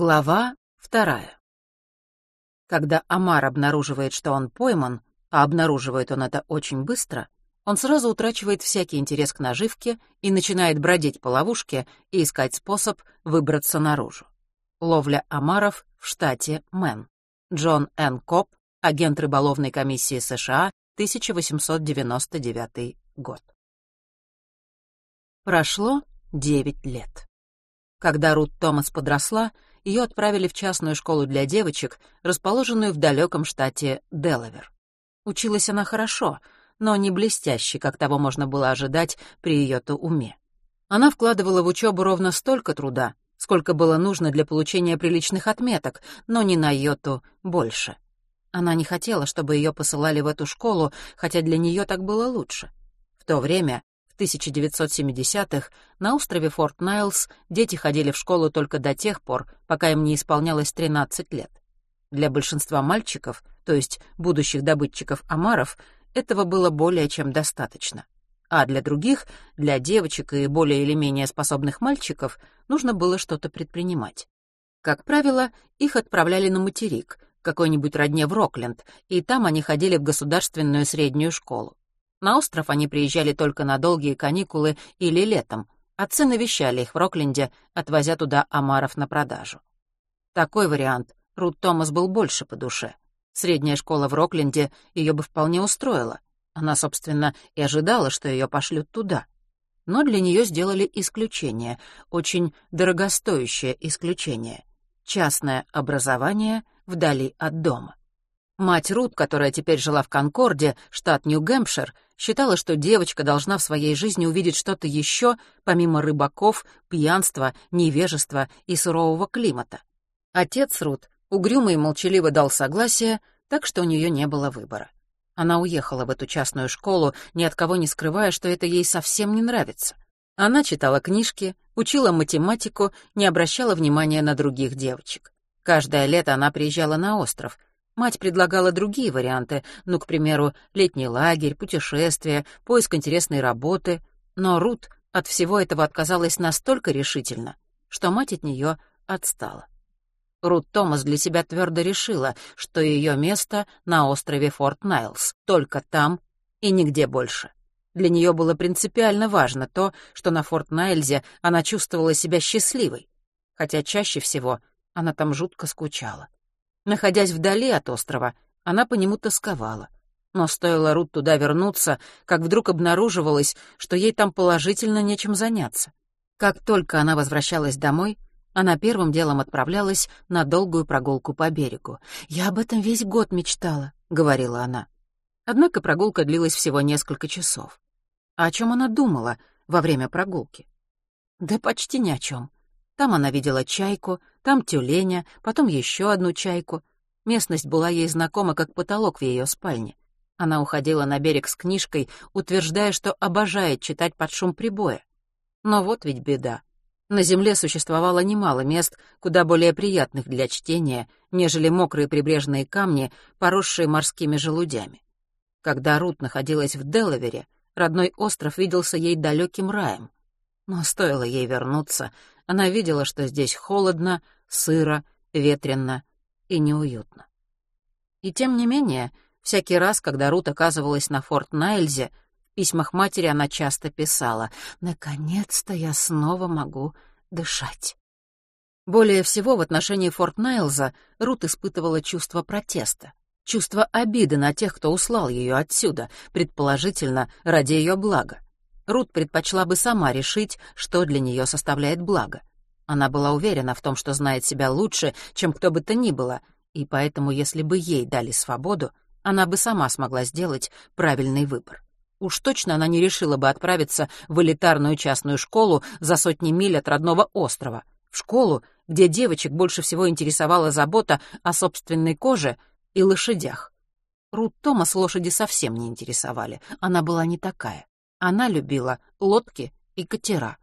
Глава вторая. Когда омар обнаруживает, что он пойман, а обнаруживает он это очень быстро, он сразу утрачивает всякий интерес к наживке и начинает бродить по ловушке и искать способ выбраться наружу. Ловля омаров в штате Мэн. Джон Н. Коп, агент рыболовной комиссии США, 1899 год. Прошло девять лет. Когда Рут Томас подросла, ее отправили в частную школу для девочек, расположенную в далеком штате Делавер. Училась она хорошо, но не блестяще, как того можно было ожидать при ее-то уме. Она вкладывала в учебу ровно столько труда, сколько было нужно для получения приличных отметок, но не на йоту больше. Она не хотела, чтобы ее посылали в эту школу, хотя для нее так было лучше. В то время 1970-х на острове Форт Найлс дети ходили в школу только до тех пор, пока им не исполнялось 13 лет. Для большинства мальчиков, то есть будущих добытчиков омаров, этого было более чем достаточно. А для других, для девочек и более или менее способных мальчиков, нужно было что-то предпринимать. Как правило, их отправляли на материк, какой-нибудь родне в Рокленд, и там они ходили в государственную среднюю школу. На остров они приезжали только на долгие каникулы или летом. Отцы навещали их в Рокленде, отвозя туда омаров на продажу. Такой вариант Рут Томас был больше по душе. Средняя школа в Рокленде ее бы вполне устроила. Она, собственно, и ожидала, что ее пошлют туда. Но для нее сделали исключение, очень дорогостоящее исключение. Частное образование вдали от дома. Мать Рут, которая теперь жила в Конкорде, штат Нью-Гэмпшир, считала, что девочка должна в своей жизни увидеть что-то еще, помимо рыбаков, пьянства, невежества и сурового климата. Отец Рут угрюмо и молчаливо дал согласие, так что у нее не было выбора. Она уехала в эту частную школу, ни от кого не скрывая, что это ей совсем не нравится. Она читала книжки, учила математику, не обращала внимания на других девочек. Каждое лето она приезжала на остров — Мать предлагала другие варианты, ну, к примеру, летний лагерь, путешествия, поиск интересной работы. Но Рут от всего этого отказалась настолько решительно, что мать от нее отстала. Рут Томас для себя твердо решила, что ее место на острове Форт Найлс, только там и нигде больше. Для нее было принципиально важно то, что на Форт Найлзе она чувствовала себя счастливой, хотя чаще всего она там жутко скучала. Находясь вдали от острова, она по нему тосковала. Но стоило Рут туда вернуться, как вдруг обнаруживалось, что ей там положительно нечем заняться. Как только она возвращалась домой, она первым делом отправлялась на долгую прогулку по берегу. «Я об этом весь год мечтала», — говорила она. Однако прогулка длилась всего несколько часов. А о чем она думала во время прогулки? Да почти ни о чем. Там она видела чайку, там тюленя, потом еще одну чайку. Местность была ей знакома, как потолок в ее спальне. Она уходила на берег с книжкой, утверждая, что обожает читать под шум прибоя. Но вот ведь беда. На земле существовало немало мест, куда более приятных для чтения, нежели мокрые прибрежные камни, поросшие морскими желудями. Когда Рут находилась в Делавере, родной остров виделся ей далеким раем. Но стоило ей вернуться, она видела, что здесь холодно, сыро, ветрено и неуютно. И тем не менее, всякий раз, когда Рут оказывалась на Форт Найльзе, в письмах матери она часто писала «Наконец-то я снова могу дышать». Более всего в отношении Форт Найлза Рут испытывала чувство протеста, чувство обиды на тех, кто услал ее отсюда, предположительно, ради ее блага. Рут предпочла бы сама решить, что для нее составляет благо. Она была уверена в том, что знает себя лучше, чем кто бы то ни было, и поэтому, если бы ей дали свободу, она бы сама смогла сделать правильный выбор. Уж точно она не решила бы отправиться в элитарную частную школу за сотни миль от родного острова, в школу, где девочек больше всего интересовала забота о собственной коже и лошадях. Рут Томас лошади совсем не интересовали, она была не такая. Она любила лодки и катера.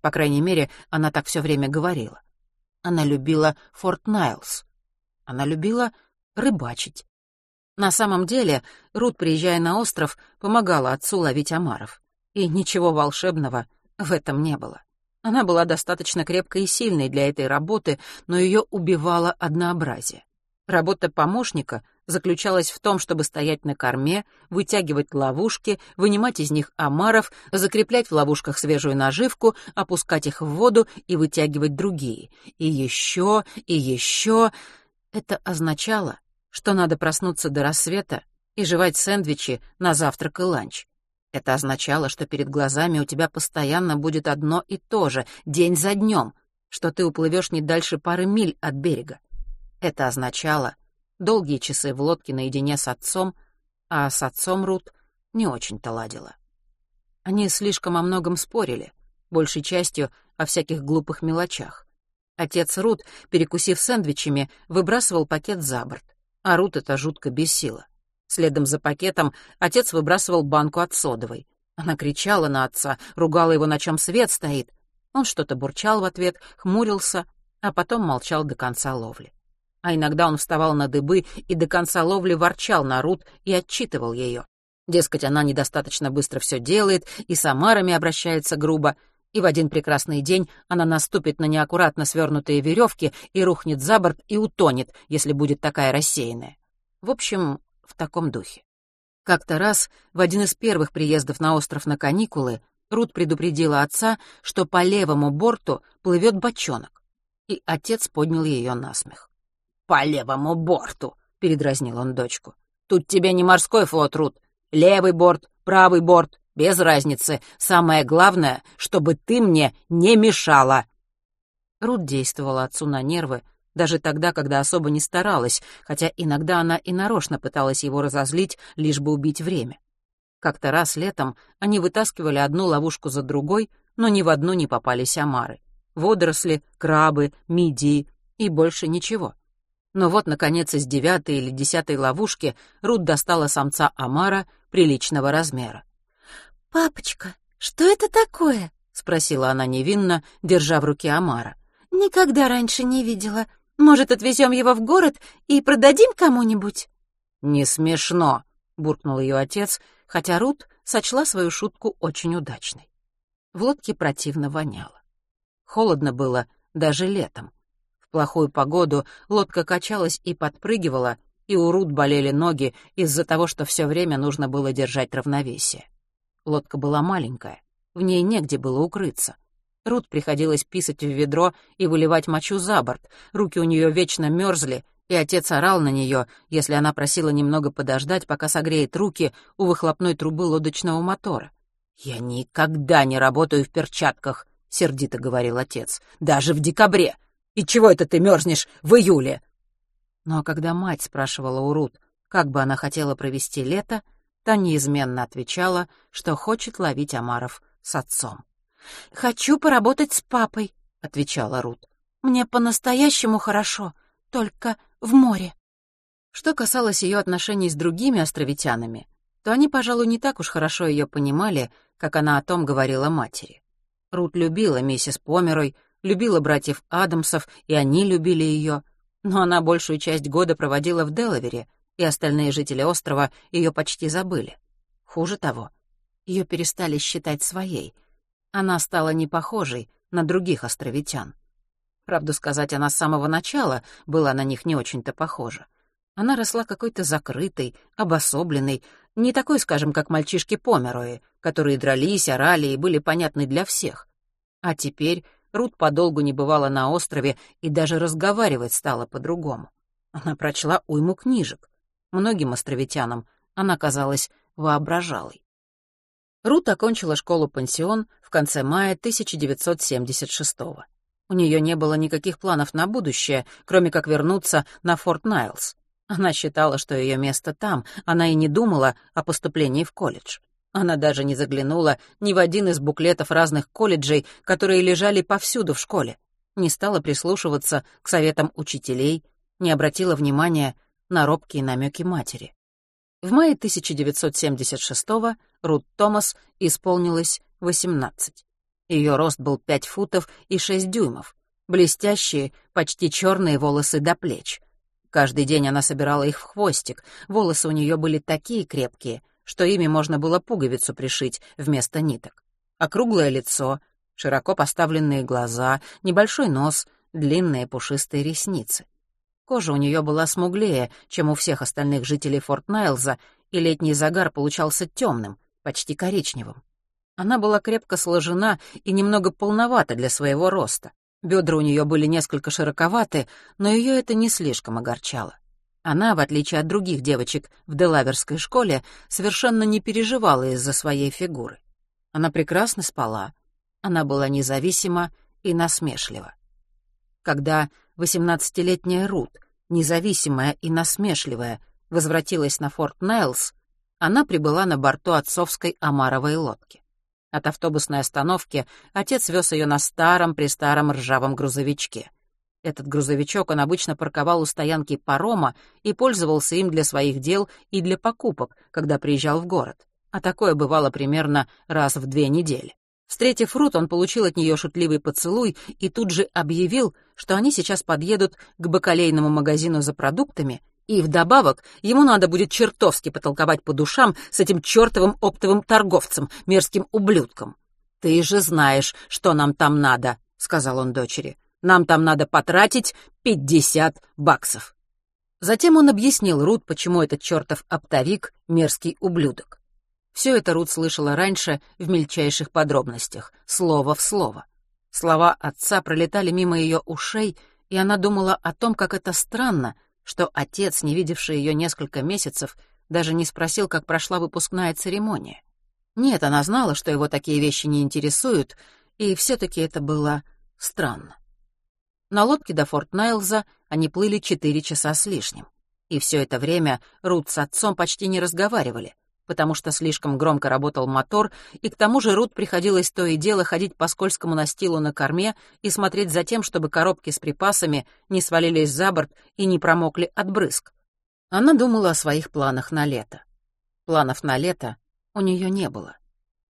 По крайней мере, она так все время говорила. Она любила Форт Найлс. Она любила рыбачить. На самом деле, Рут, приезжая на остров, помогала отцу ловить омаров. И ничего волшебного в этом не было. Она была достаточно крепкой и сильной для этой работы, но ее убивало однообразие. Работа помощника заключалась в том, чтобы стоять на корме, вытягивать ловушки, вынимать из них омаров, закреплять в ловушках свежую наживку, опускать их в воду и вытягивать другие. И еще, и еще. Это означало, что надо проснуться до рассвета и жевать сэндвичи на завтрак и ланч. Это означало, что перед глазами у тебя постоянно будет одно и то же, день за днем, что ты уплывешь не дальше пары миль от берега. Это означало долгие часы в лодке наедине с отцом, а с отцом Рут не очень-то ладила. Они слишком о многом спорили, большей частью о всяких глупых мелочах. Отец Рут, перекусив сэндвичами, выбрасывал пакет за борт, а Рут это жутко бесило. Следом за пакетом отец выбрасывал банку от содовой. Она кричала на отца, ругала его, на чем свет стоит. Он что-то бурчал в ответ, хмурился, а потом молчал до конца ловли. А иногда он вставал на дыбы и до конца ловли ворчал на Рут и отчитывал ее. Дескать, она недостаточно быстро все делает и с омарами обращается грубо, и в один прекрасный день она наступит на неаккуратно свернутые веревки и рухнет за борт и утонет, если будет такая рассеянная. В общем, в таком духе. Как-то раз, в один из первых приездов на остров на каникулы, Рут предупредила отца, что по левому борту плывет бочонок, и отец поднял ее на смех. «По левому борту!» — передразнил он дочку. «Тут тебе не морской флот, Рут. Левый борт, правый борт, без разницы. Самое главное, чтобы ты мне не мешала!» Рут действовала отцу на нервы, даже тогда, когда особо не старалась, хотя иногда она и нарочно пыталась его разозлить, лишь бы убить время. Как-то раз летом они вытаскивали одну ловушку за другой, но ни в одну не попались омары. Водоросли, крабы, мидии и больше ничего. Но вот, наконец, из девятой или десятой ловушки Рут достала самца омара приличного размера. «Папочка, что это такое?» — спросила она невинно, держа в руке омара. «Никогда раньше не видела. Может, отвезем его в город и продадим кому-нибудь?» «Не смешно», — буркнул ее отец, хотя Рут сочла свою шутку очень удачной. В лодке противно воняло. Холодно было даже летом. Плохую погоду лодка качалась и подпрыгивала, и у Рут болели ноги из-за того, что все время нужно было держать равновесие. Лодка была маленькая, в ней негде было укрыться — Рут приходилось писать в ведро и выливать мочу за борт. Руки у нее вечно мерзли, и отец орал на нее, если она просила немного подождать, пока согреет руки у выхлопной трубы лодочного мотора. «Я никогда не работаю в перчатках», — сердито говорил отец, — «даже в декабре. И чего это ты мерзнешь в июле?» А когда мать спрашивала у Рут, как бы она хотела провести лето, та неизменно отвечала, что хочет ловить омаров с отцом. «Хочу поработать с папой», — отвечала Рут. «Мне по-настоящему хорошо, только в море». Что касалось ее отношений с другими островитянами, то они, пожалуй, не так уж хорошо ее понимали, как она о том говорила матери. Рут любила миссис Померой, любила братьев Адамсов, и они любили ее, но она большую часть года проводила в Делавере, и остальные жители острова ее почти забыли. Хуже того, ее перестали считать своей — она стала не похожей на других островитян. Правду сказать, она с самого начала была на них не очень-то похожа. Она росла какой-то закрытой, обособленной, не такой, скажем, как мальчишки Померои, которые дрались, орали и были понятны для всех. А теперь Рут подолгу не бывала на острове и даже разговаривать стала по-другому. Она прочла уйму книжек. Многим островитянам она казалась воображалой. Рут окончила школу-пансион в конце мая 1976-го. У нее не было никаких планов на будущее, кроме как вернуться на Форт Найлс. Она считала, что ее место там, она и не думала о поступлении в колледж. Она даже не заглянула ни в один из буклетов разных колледжей, которые лежали повсюду в школе, не стала прислушиваться к советам учителей, не обратила внимания на робкие намеки матери. В мае 1976-го Рут Томас исполнилось 18. Ее рост был 5 футов и 6 дюймов, блестящие, почти черные волосы до плеч. Каждый день она собирала их в хвостик, волосы у нее были такие крепкие, что ими можно было пуговицу пришить вместо ниток. Округлое лицо, Широко поставленные глаза, небольшой нос, длинные пушистые ресницы. Кожа у нее была смуглее, чем у всех остальных жителей Форт Найлза, и летний загар получался темным, почти коричневым. Она была крепко сложена и немного полновата для своего роста. Бедра у нее были несколько широковаты, но ее это не слишком огорчало. Она, в отличие от других девочек в Делаверской школе, совершенно не переживала из-за своей фигуры. Она прекрасно спала, она была независима и насмешлива. Когда восемнадцатилетняя Рут, независимая и насмешливая, возвратилась на Форт Найлс, она прибыла на борту отцовской омаровой лодки. От автобусной остановки отец вез ее на старом-престаром ржавом грузовичке. Этот грузовичок он обычно парковал у стоянки парома и пользовался им для своих дел и для покупок, когда приезжал в город. А такое бывало примерно раз в две недели. Встретив Рут, он получил от нее шутливый поцелуй и тут же объявил, что они сейчас подъедут к бакалейному магазину за продуктами, и вдобавок ему надо будет чертовски потолковать по душам с этим чертовым оптовым торговцем, мерзким ублюдком. «Ты же знаешь, что нам там надо», — сказал он дочери. «Нам там надо потратить пятьдесят баксов». Затем он объяснил Рут, почему этот чертов оптовик — мерзкий ублюдок. Все это Рут слышала раньше в мельчайших подробностях, слово в слово. Слова отца пролетали мимо ее ушей, и она думала о том, как это странно, что отец, не видевший ее несколько месяцев, даже не спросил, как прошла выпускная церемония. Нет, она знала, что его такие вещи не интересуют, и все-таки это было странно. На лодке до Форт Найлза они плыли четыре часа с лишним. И все это время Рут с отцом почти не разговаривали, потому что слишком громко работал мотор, и к тому же Рут приходилось то и дело ходить по скользкому настилу на корме и смотреть за тем, чтобы коробки с припасами не свалились за борт и не промокли от брызг. Она думала о своих планах на лето. Планов на лето у нее не было.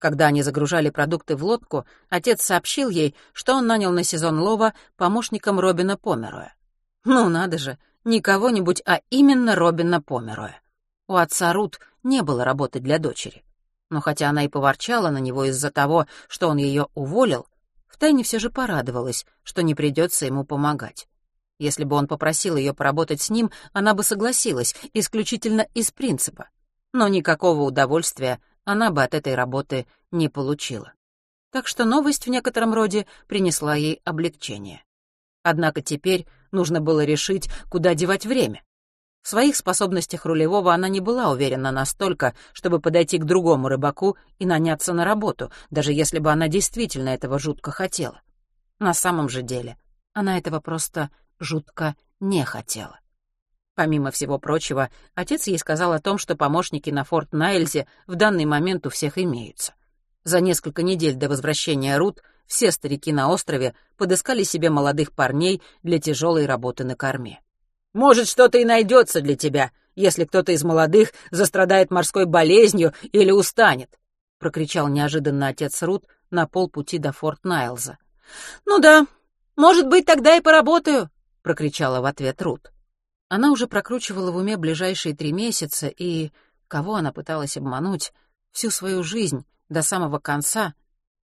Когда они загружали продукты в лодку, отец сообщил ей, что он нанял на сезон лова помощником Робина Помероя. Ну, надо же, не кого-нибудь, а именно Робина Помероя. У отца Рут не было работы для дочери. Но хотя она и поворчала на него из-за того, что он ее уволил, втайне все же порадовалась, что не придется ему помогать. Если бы он попросил ее поработать с ним, она бы согласилась, исключительно из принципа. Но никакого удовольствия она бы от этой работы не получила. Так что новость в некотором роде принесла ей облегчение. Однако теперь нужно было решить, куда девать время. В своих способностях рулевого она не была уверена настолько, чтобы подойти к другому рыбаку и наняться на работу, даже если бы она действительно этого жутко хотела. На самом же деле она этого просто жутко не хотела. Помимо всего прочего, отец ей сказал о том, что помощники на Форт Найльзе в данный момент у всех имеются. За несколько недель до возвращения Рут все старики на острове подыскали себе молодых парней для тяжелой работы на корме. Может, что-то и найдется для тебя, если кто-то из молодых застрадает морской болезнью или устанет», — прокричал неожиданно отец Рут на полпути до Форт Найлза. «Ну да, может быть, тогда и поработаю», — прокричала в ответ Рут. Она уже прокручивала в уме ближайшие три месяца и, кого она пыталась обмануть, всю свою жизнь до самого конца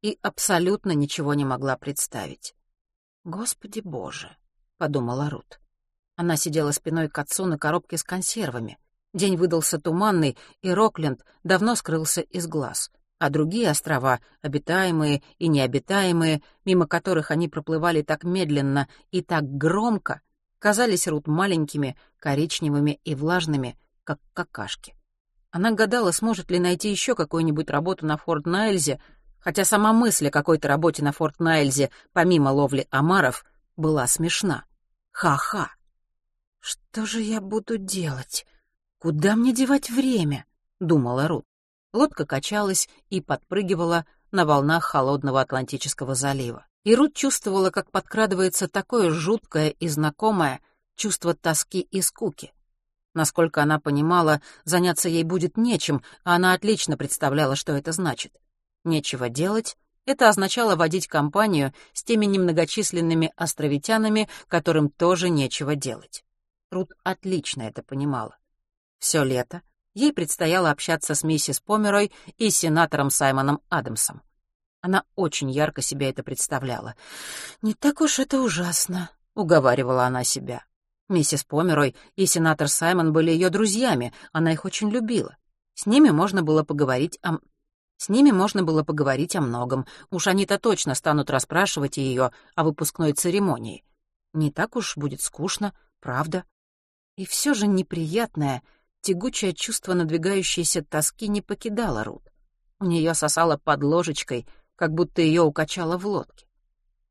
и абсолютно ничего не могла представить. «Господи Боже», — подумала Рут. Она сидела спиной к отцу на коробке с консервами. День выдался туманный, и Рокленд давно скрылся из глаз. А другие острова, обитаемые и необитаемые, мимо которых они проплывали так медленно и так громко, казались Рут маленькими, коричневыми и влажными, как какашки. Она гадала, сможет ли найти еще какую-нибудь работу на Форт Найльзе, хотя сама мысль о какой-то работе на Форт Найльзе, помимо ловли омаров, была смешна. Ха-ха! «Что же я буду делать? Куда мне девать время?» — думала Рут. Лодка качалась и подпрыгивала на волнах холодного Атлантического залива. И Рут чувствовала, как подкрадывается такое жуткое и знакомое чувство тоски и скуки. Насколько она понимала, заняться ей будет нечем, а она отлично представляла, что это значит. Нечего делать — это означало водить компанию с теми немногочисленными островитянами, которым тоже нечего делать. Рут отлично это понимала. Все лето ей предстояло общаться с миссис Померой и сенатором Саймоном Адамсом. Она очень ярко себе это представляла. «Не так уж это ужасно», — уговаривала она себя. Миссис Померой и сенатор Саймон были ее друзьями, она их очень любила. С ними можно было поговорить о... С ними можно было поговорить о многом. Уж они-то точно станут расспрашивать ее о выпускной церемонии. Не так уж будет скучно, правда. И все же неприятное, тягучее чувство надвигающейся тоски не покидало Рут. У нее сосало под ложечкой, как будто ее укачало в лодке.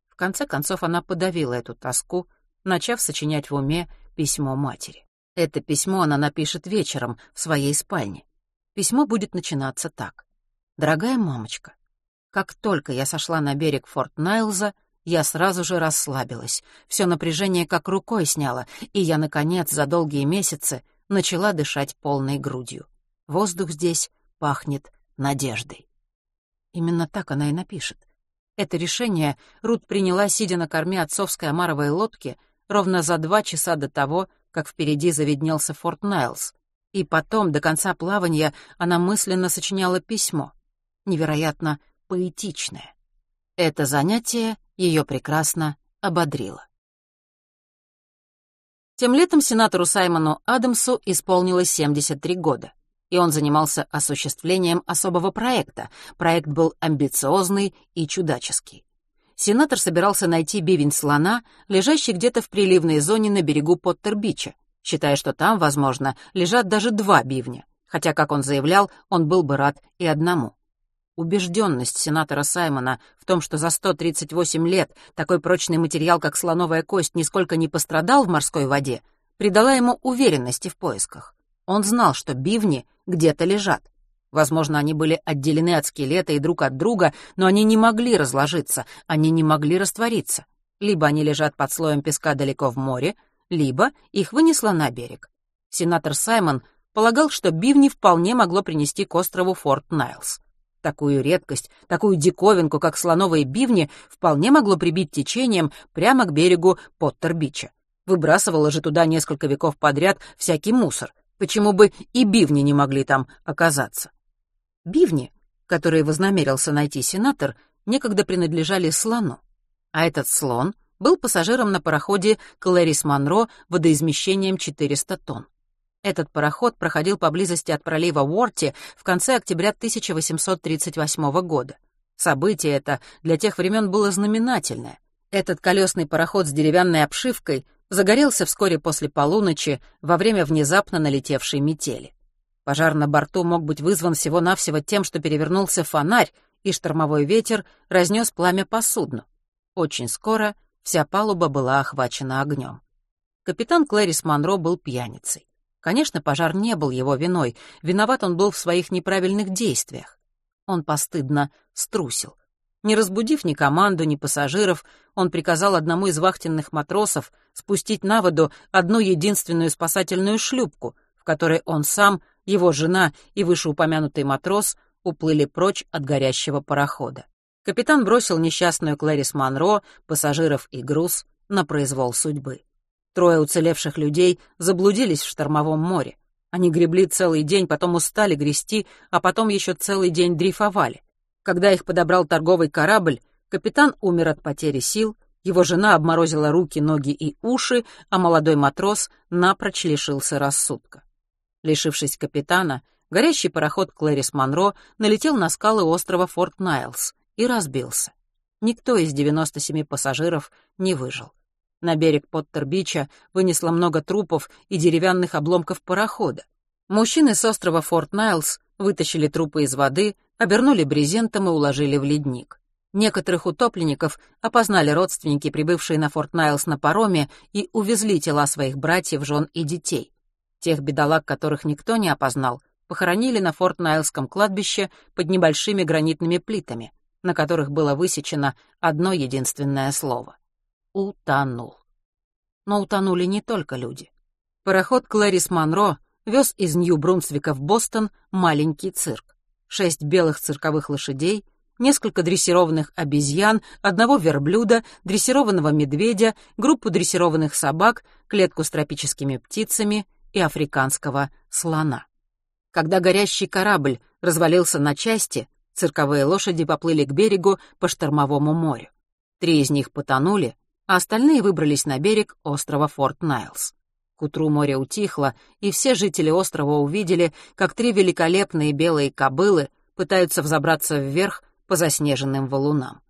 В конце концов она подавила эту тоску, начав сочинять в уме письмо матери. Это письмо она напишет вечером в своей спальне. Письмо будет начинаться так. «Дорогая мамочка, как только я сошла на берег Форт Найлза, я сразу же расслабилась. Все напряжение как рукой сняло, и я, наконец, за долгие месяцы начала дышать полной грудью. Воздух здесь пахнет надеждой. Именно так она и напишет. Это решение Рут приняла, сидя на корме отцовской омаровой лодки, ровно за два часа до того, как впереди заведнелся Форт Найлз. И потом, до конца плавания, она мысленно сочиняла письмо — невероятно поэтичное. Это занятие ее прекрасно ободрило. Тем летом сенатору Саймону Адамсу исполнилось 73 года, и он занимался осуществлением особого проекта. Проект был амбициозный и чудаческий. Сенатор собирался найти бивень слона, лежащий где-то в приливной зоне на берегу Поттер-Бича, считая, что там, возможно, лежат даже два бивня, хотя, как он заявлял, он был бы рад и одному. Убежденность сенатора Саймона в том, что за 138 лет такой прочный материал, как слоновая кость, нисколько не пострадал в морской воде, придала ему уверенности в поисках. Он знал, что бивни где-то лежат. Возможно, они были отделены от скелета и друг от друга, но они не могли разложиться, они не могли раствориться. Либо они лежат под слоем песка далеко в море, либо их вынесло на берег. Сенатор Саймон полагал, что бивни вполне могло принести к острову Форт Найлс. Такую редкость, такую диковинку, как слоновые бивни, вполне могло прибить течением прямо к берегу Поттербича. Выбрасывало же туда несколько веков подряд всякий мусор. Почему бы и бивни не могли там оказаться? Бивни, которые вознамерился найти сенатор, некогда принадлежали слону. А этот слон был пассажиром на пароходе Клэрис Монро водоизмещением 400 тонн. Этот пароход проходил поблизости от пролива Уорти в конце октября 1838 года. Событие это для тех времен было знаменательное. Этот колесный пароход с деревянной обшивкой загорелся вскоре после полуночи во время внезапно налетевшей метели. Пожар на борту мог быть вызван всего-навсего тем, что перевернулся фонарь, и штормовой ветер разнес пламя по судну. Очень скоро вся палуба была охвачена огнем. Капитан Клэрис Монро был пьяницей. Конечно, пожар не был его виной, виноват он был в своих неправильных действиях. Он постыдно струсил. Не разбудив ни команду, ни пассажиров, он приказал одному из вахтенных матросов спустить на воду одну единственную спасательную шлюпку, в которой он сам, его жена и вышеупомянутый матрос уплыли прочь от горящего парохода. Капитан бросил несчастную Клэрис Монро, пассажиров и груз на произвол судьбы. Трое уцелевших людей заблудились в штормовом море. Они гребли целый день, потом устали грести, а потом еще целый день дрейфовали. Когда их подобрал торговый корабль, капитан умер от потери сил, его жена обморозила руки, ноги и уши, а молодой матрос напрочь лишился рассудка. Лишившись капитана, горящий пароход Клэрис Монро налетел на скалы острова Форт Найлс и разбился. Никто из 97 пассажиров не выжил. На берег Поттербича вынесло много трупов и деревянных обломков парохода. Мужчины с острова Форт Найлс вытащили трупы из воды, обернули брезентом и уложили в ледник. Некоторых утопленников опознали родственники, прибывшие на Форт Найлс на пароме, и увезли тела своих братьев, жен и детей. Тех бедолаг, которых никто не опознал, похоронили на Форт Найлском кладбище под небольшими гранитными плитами, на которых было высечено одно единственное слово утонул. Но утонули не только люди. Пароход Клэрис Монро вез из Нью-Брунсвика в Бостон маленький цирк. Шесть белых цирковых лошадей, несколько дрессированных обезьян, одного верблюда, дрессированного медведя, группу дрессированных собак, клетку с тропическими птицами и африканского слона. Когда горящий корабль развалился на части, Цирковые лошади поплыли к берегу по штормовому морю. Три из них потонули, а остальные выбрались на берег острова Форт Найлс. К утру море утихло, и все жители острова увидели, как три великолепные белые кобылы пытаются взобраться вверх по заснеженным валунам.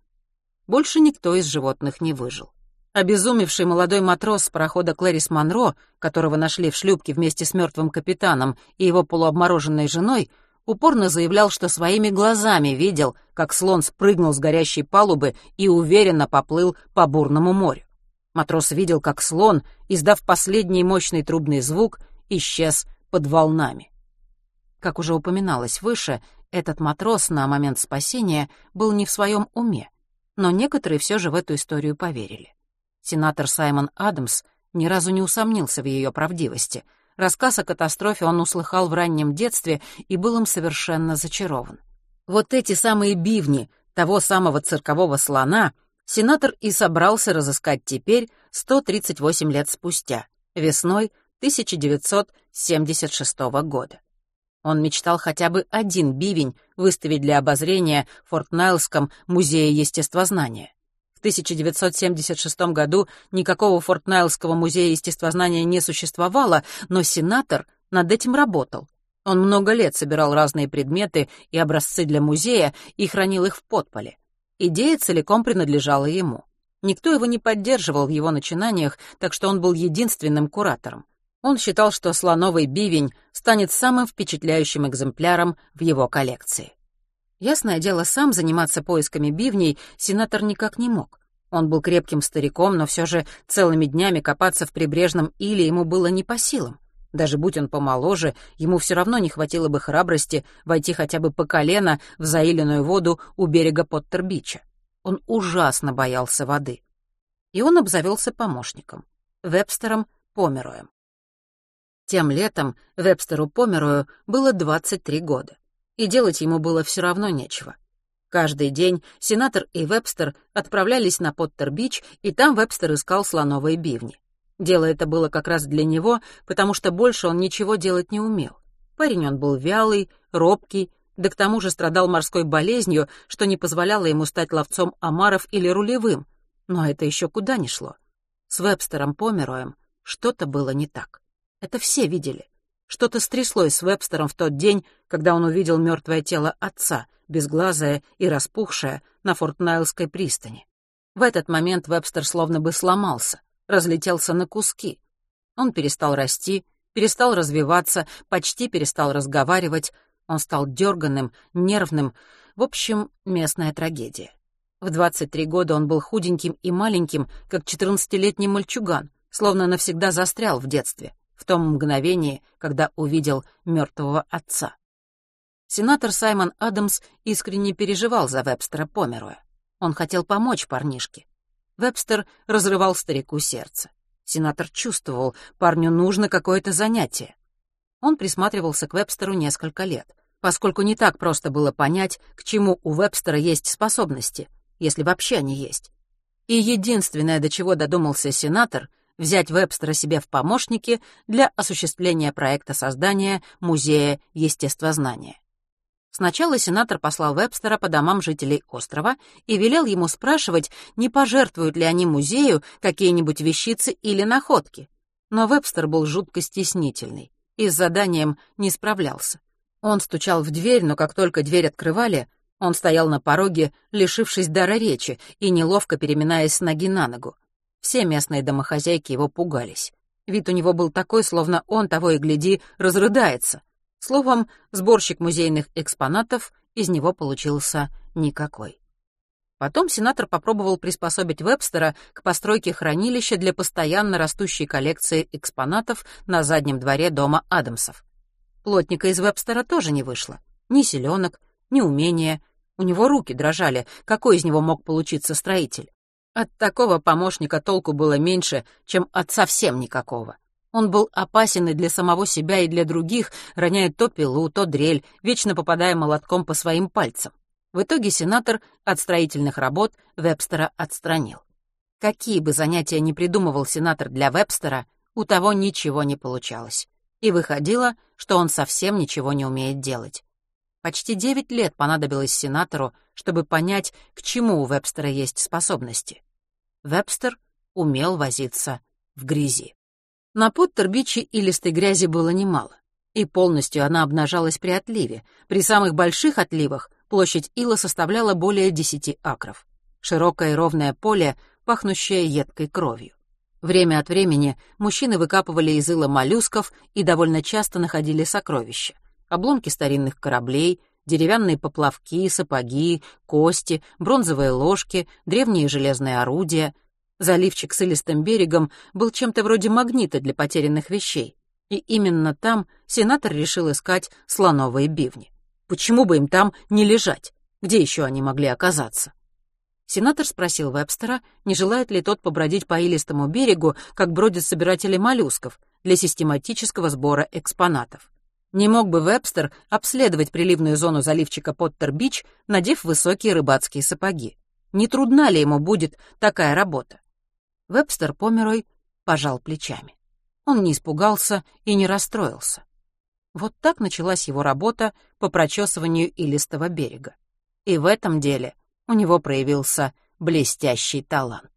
Больше никто из животных не выжил. Обезумевший молодой матрос с парохода Клэрис Монро, которого нашли в шлюпке вместе с мертвым капитаном и его полуобмороженной женой, упорно заявлял, что своими глазами видел, как слон спрыгнул с горящей палубы и уверенно поплыл по бурному морю. Матрос видел, как слон, издав последний мощный трубный звук, исчез под волнами. Как уже упоминалось выше, этот матрос на момент спасения был не в своем уме, но некоторые все же в эту историю поверили. Сенатор Саймон Адамс ни разу не усомнился в ее правдивости. Рассказ о катастрофе он услыхал в раннем детстве и был им совершенно зачарован. Вот эти самые бивни того самого циркового слона — сенатор и собрался разыскать теперь, 138 лет спустя, весной 1976 года. Он мечтал хотя бы один бивень выставить для обозрения в Форт-Найлском музее естествознания. В 1976 году никакого Форт-Найлского музея естествознания не существовало, но сенатор над этим работал. Он много лет собирал разные предметы и образцы для музея и хранил их в подполе. Идея целиком принадлежала ему. Никто его не поддерживал в его начинаниях, так что он был единственным куратором. Он считал, что слоновый бивень станет самым впечатляющим экземпляром в его коллекции. Ясное дело, сам заниматься поисками бивней сенатор никак не мог. Он был крепким стариком, но все же целыми днями копаться в прибрежном иле ему было не по силам. Даже будь он помоложе, ему все равно не хватило бы храбрости войти хотя бы по колено в заиленную воду у берега Поттербича. Он ужасно боялся воды. И он обзавелся помощником — Вебстером Помероем. Тем летом Вебстеру Померою было 23 года, и делать ему было все равно нечего. Каждый день сенатор и Вебстер отправлялись на Поттер-Бич, и там Вебстер искал слоновые бивни. Дело это было как раз для него, потому что больше он ничего делать не умел. Парень он был вялый, робкий, да к тому же страдал морской болезнью, что не позволяло ему стать ловцом омаров или рулевым. Но это еще куда ни шло. С Вебстером Помероем что-то было не так. Это все видели. Что-то стряслось с Вебстером в тот день, когда он увидел мертвое тело отца, безглазое и распухшее, на Форт-Найлской пристани. В этот момент Вебстер словно бы сломался разлетелся на куски. Он перестал расти, перестал развиваться, почти перестал разговаривать. Он стал дерганным, нервным. В общем, местная трагедия. В 23 года он был худеньким и маленьким, как 14-летний мальчуган, словно навсегда застрял в детстве, в том мгновении, когда увидел мертвого отца. Сенатор Саймон Адамс искренне переживал за Вебстера Помероя. Он хотел помочь парнишке. Вебстер разрывал старику сердце. Сенатор чувствовал, парню нужно какое-то занятие. Он присматривался к Вебстеру несколько лет, поскольку не так просто было понять, к чему у Вебстера есть способности, если вообще они есть. И единственное, до чего додумался сенатор, взять Вебстера себе в помощники для осуществления проекта создания Музея естествознания. Сначала сенатор послал Вебстера по домам жителей острова и велел ему спрашивать, не пожертвуют ли они музею какие-нибудь вещицы или находки. Но Вебстер был жутко стеснительный и с заданием не справлялся. Он стучал в дверь, но как только дверь открывали, он стоял на пороге, лишившись дара речи и неловко переминаясь с ноги на ногу. Все местные домохозяйки его пугались. Вид у него был такой, словно он, того и гляди, разрыдается — Словом, сборщик музейных экспонатов из него получился никакой. Потом сенатор попробовал приспособить Вебстера к постройке хранилища для постоянно растущей коллекции экспонатов на заднем дворе дома Адамсов. Плотника из Вебстера тоже не вышло. Ни силенок, ни умения. У него руки дрожали. Какой из него мог получиться строитель? От такого помощника толку было меньше, чем от совсем никакого. Он был опасен и для самого себя, и для других, роняя то пилу, то дрель, вечно попадая молотком по своим пальцам. В итоге сенатор от строительных работ Вебстера отстранил. Какие бы занятия ни придумывал сенатор для Вебстера, у того ничего не получалось. И выходило, что он совсем ничего не умеет делать. Почти девять лет понадобилось сенатору, чтобы понять, к чему у Вебстера есть способности. Вебстер умел возиться в грязи. На Поттербиче илистой грязи было немало, и полностью она обнажалась при отливе. При самых больших отливах площадь ила составляла более десяти акров. Широкое и ровное поле, пахнущее едкой кровью. Время от времени мужчины выкапывали из ила моллюсков и довольно часто находили сокровища обломки старинных кораблей, деревянные поплавки, сапоги, кости, бронзовые ложки, древние железные орудия. Заливчик с илистым берегом был чем-то вроде магнита для потерянных вещей. И именно там сенатор решил искать слоновые бивни. Почему бы им там не лежать? Где еще они могли оказаться? Сенатор спросил Вебстера, не желает ли тот побродить по илистому берегу, как бродят собиратели моллюсков, для систематического сбора экспонатов. Не мог бы Вебстер обследовать приливную зону заливчика Поттер-Бич, надев высокие рыбацкие сапоги? Не трудна ли ему будет такая работа? Вебстер Померой пожал плечами. Он не испугался и не расстроился. Вот так началась его работа по прочесыванию илистого берега. И в этом деле у него проявился блестящий талант.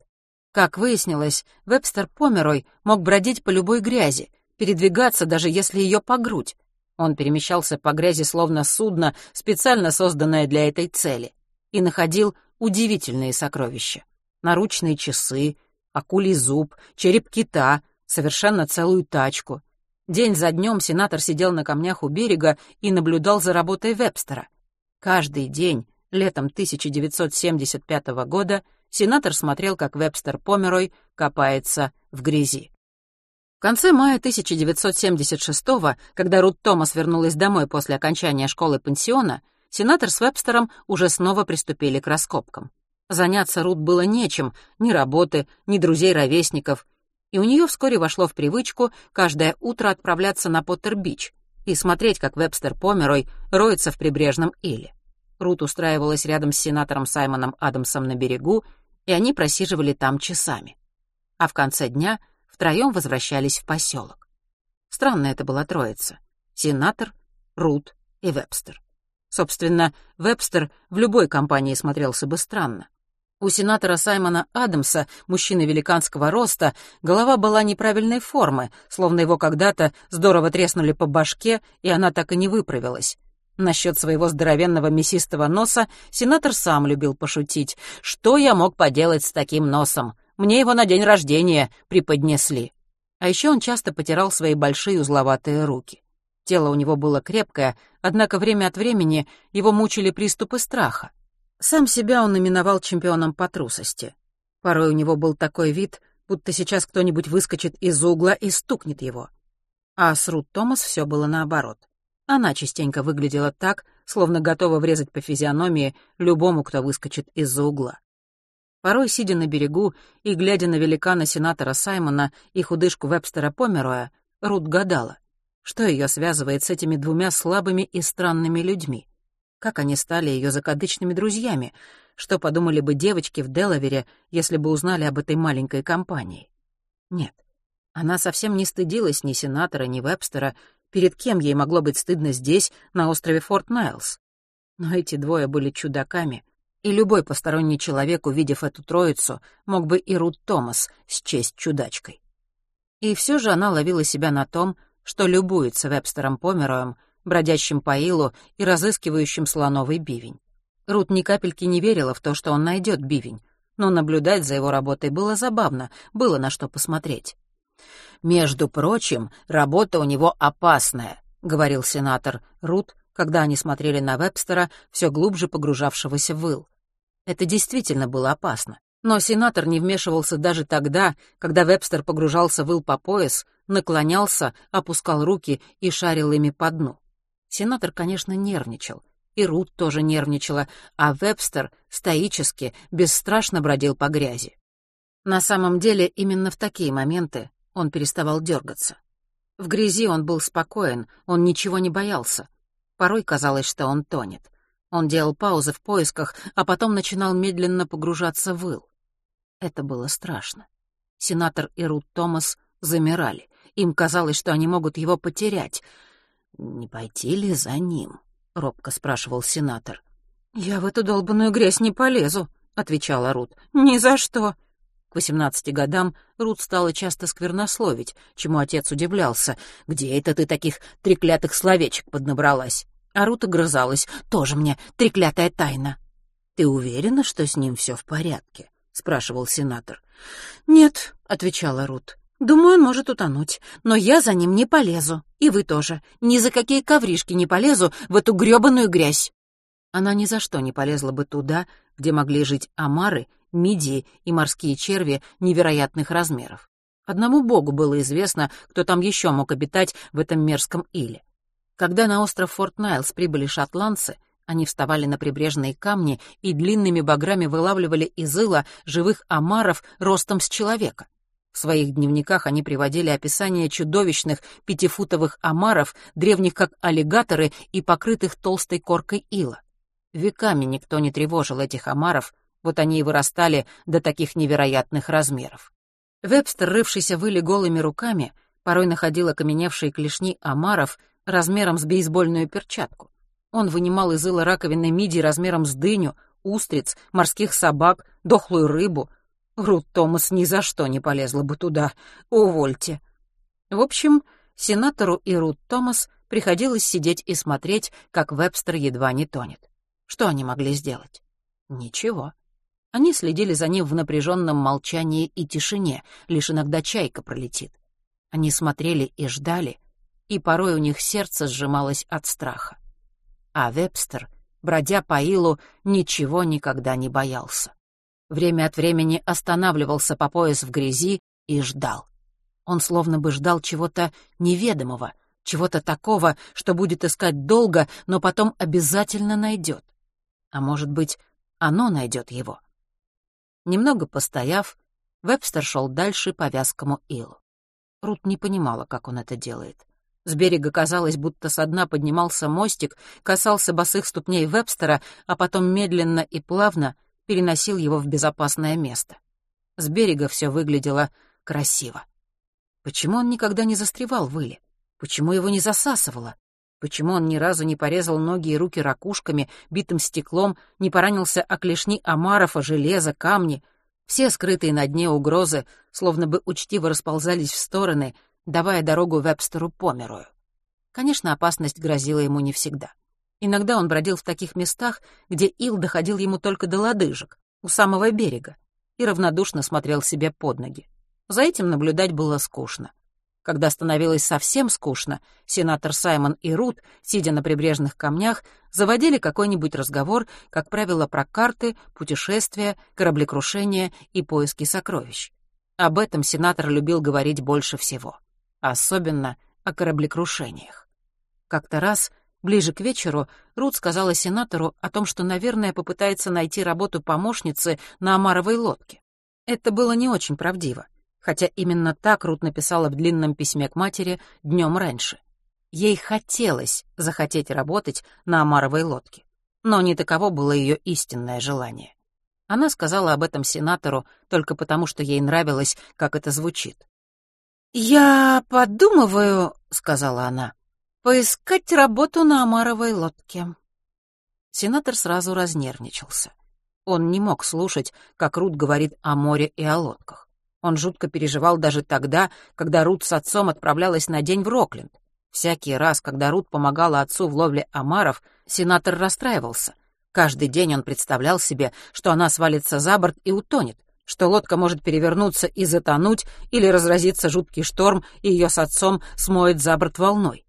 Как выяснилось, Вебстер Померой мог бродить по любой грязи, передвигаться, даже если ее по грудь, он перемещался по грязи словно судно, специально созданное для этой цели, и находил удивительные сокровища. Наручные часы, акулий зуб, череп кита, совершенно целую тачку. День за днем сенатор сидел на камнях у берега и наблюдал за работой Вебстера. Каждый день, летом 1975 года, сенатор смотрел, как Вебстер Померой копается в грязи. В конце мая 1976-го, когда Рут Томас вернулась домой после окончания школы-пансиона, сенатор с Вебстером уже снова приступили к раскопкам. Заняться Рут было нечем, ни работы, ни друзей-ровесников, и у нее вскоре вошло в привычку каждое утро отправляться на Поттер-Бич и смотреть, как Вебстер Померой роется в прибрежном иле. Рут устраивалась рядом с сенатором Саймоном Адамсом на берегу, и они просиживали там часами. А в конце дня — втроем возвращались в поселок. Странная это была троица. Сенатор, Рут и Вебстер. Собственно, Вебстер в любой компании смотрелся бы странно. У сенатора Саймона Адамса, мужчины великанского роста, голова была неправильной формы, словно его когда-то здорово треснули по башке, и она так и не выправилась. Насчет своего здоровенного мясистого носа сенатор сам любил пошутить. «Что я мог поделать с таким носом? Мне его на день рождения преподнесли. А еще он часто потирал свои большие узловатые руки. Тело у него было крепкое, однако время от времени его мучили приступы страха. Сам себя он именовал чемпионом по трусости. Порой у него был такой вид, будто сейчас кто-нибудь выскочит из угла и стукнет его. А с Рут Томас все было наоборот. Она частенько выглядела так, словно готова врезать по физиономии любому, кто выскочит из-за угла. Порой, сидя на берегу и глядя на великана сенатора Саймона и худышку Вебстера Помероя, Рут гадала, что ее связывает с этими двумя слабыми и странными людьми. Как они стали ее закадычными друзьями? Что подумали бы девочки в Делавере, если бы узнали об этой маленькой компании? Нет, она совсем не стыдилась ни сенатора, ни Вебстера, перед кем ей могло быть стыдно здесь, на острове Форт Найлс. Но эти двое были чудаками, и любой посторонний человек, увидев эту троицу, мог бы и Рут Томас счесть чудачкой. И все же она ловила себя на том, что любуется Вебстером Помероем, бродящим по илу и разыскивающим слоновый бивень. Рут ни капельки не верила в то, что он найдет бивень, но наблюдать за его работой было забавно, было на что посмотреть. «Между прочим, работа у него опасная», — говорил сенатор Рут, когда они смотрели на Вебстера, все глубже погружавшегося в ил. Это действительно было опасно. Но сенатор не вмешивался даже тогда, когда Вебстер погружался в ил по пояс, наклонялся, опускал руки и шарил ими по дну. Сенатор, конечно, нервничал. И Рут тоже нервничала, а Вебстер стоически, бесстрашно бродил по грязи. На самом деле, именно в такие моменты он переставал дергаться. В грязи он был спокоен, он ничего не боялся. Порой казалось, что он тонет. Он делал паузы в поисках, а потом начинал медленно погружаться в ил. Это было страшно. Сенатор и Рут Томас замирали. Им казалось, что они могут его потерять. Не пойти ли за ним? — робко спрашивал сенатор. «Я в эту долбанную грязь не полезу», — отвечала Рут. «Ни за что». К восемнадцати годам Рут стала часто сквернословить, чему отец удивлялся. «Где это ты таких треклятых словечек поднабралась?» А Рут огрызалась. «Тоже мне треклятая тайна». «Ты уверена, что с ним все в порядке?» — спрашивал сенатор. «Нет», — отвечала Рут. «Думаю, он может утонуть, но я за ним не полезу. И вы тоже. Ни за какие ковришки не полезу в эту грёбаную грязь». Она ни за что не полезла бы туда, где могли жить омары, мидии и морские черви невероятных размеров. Одному богу было известно, кто там еще мог обитать в этом мерзком иле. Когда на остров Форт Найлс прибыли шотландцы, они вставали на прибрежные камни и длинными баграми вылавливали из ила живых омаров ростом с человека. В своих дневниках они приводили описание чудовищных пятифутовых омаров, древних как аллигаторы и покрытых толстой коркой ила. Веками никто не тревожил этих омаров, вот они и вырастали до таких невероятных размеров. Вебстер, рывшийся в иле голыми руками, порой находил окаменевшие клешни омаров размером с бейсбольную перчатку. Он вынимал из ила раковины мидий размером с дыню, устриц, морских собак, дохлую рыбу. Рут Томас ни за что не полезла бы туда. Увольте. В общем, сенатору и Рут Томас приходилось сидеть и смотреть, как Вебстер едва не тонет. Что они могли сделать? Ничего. Они следили за ним в напряженном молчании и тишине, лишь иногда чайка пролетит. Они смотрели и ждали, и порой у них сердце сжималось от страха а Вебстер, бродя по Илу, ничего никогда не боялся. Время от времени останавливался по пояс в грязи и ждал. Он словно бы ждал чего-то неведомого, чего-то такого, что будет искать долго, но потом обязательно найдет. А может быть, оно найдет его. Немного постояв, Вебстер шел дальше по вязкому илу. Рут не понимала, как он это делает. С берега казалось, будто со дна поднимался мостик, касался босых ступней Вебстера, а потом медленно и плавно переносил его в безопасное место. С берега все выглядело красиво. Почему он никогда не застревал в иле? Почему его не засасывало? Почему он ни разу не порезал ноги и руки ракушками, битым стеклом, не поранился о клешни омаров, о железо, камни? Все скрытые на дне угрозы словно бы учтиво расползались в стороны — давая дорогу Вебстеру Померою. Конечно, опасность грозила ему не всегда. Иногда он бродил в таких местах, где ил доходил ему только до лодыжек, у самого берега, и равнодушно смотрел себе под ноги. За этим наблюдать было скучно. Когда становилось совсем скучно, сенатор Саймон и Рут, сидя на прибрежных камнях, заводили какой-нибудь разговор, как правило, про карты, путешествия, кораблекрушения и поиски сокровищ. Об этом сенатор любил говорить больше всего особенно о кораблекрушениях. Как-то раз, ближе к вечеру, Рут сказала сенатору о том, что, наверное, попытается найти работу помощницы на Амаровой лодке. Это было не очень правдиво, хотя именно так Рут написала в длинном письме к матери днем раньше. Ей хотелось захотеть работать на Амаровой лодке, но не таково было ее истинное желание. Она сказала об этом сенатору только потому, что ей нравилось, как это звучит. «Я подумываю», — сказала она, — «поискать работу на Амаровой лодке». Сенатор сразу разнервничался. Он не мог слушать, как Рут говорит о море и о лодках. Он жутко переживал даже тогда, когда Рут с отцом отправлялась на день в Рокленд. Всякий раз, когда Рут помогала отцу в ловле омаров, сенатор расстраивался. Каждый день он представлял себе, что она свалится за борт и утонет, что лодка может перевернуться и затонуть, или разразится жуткий шторм, и ее с отцом смоет за борт волной.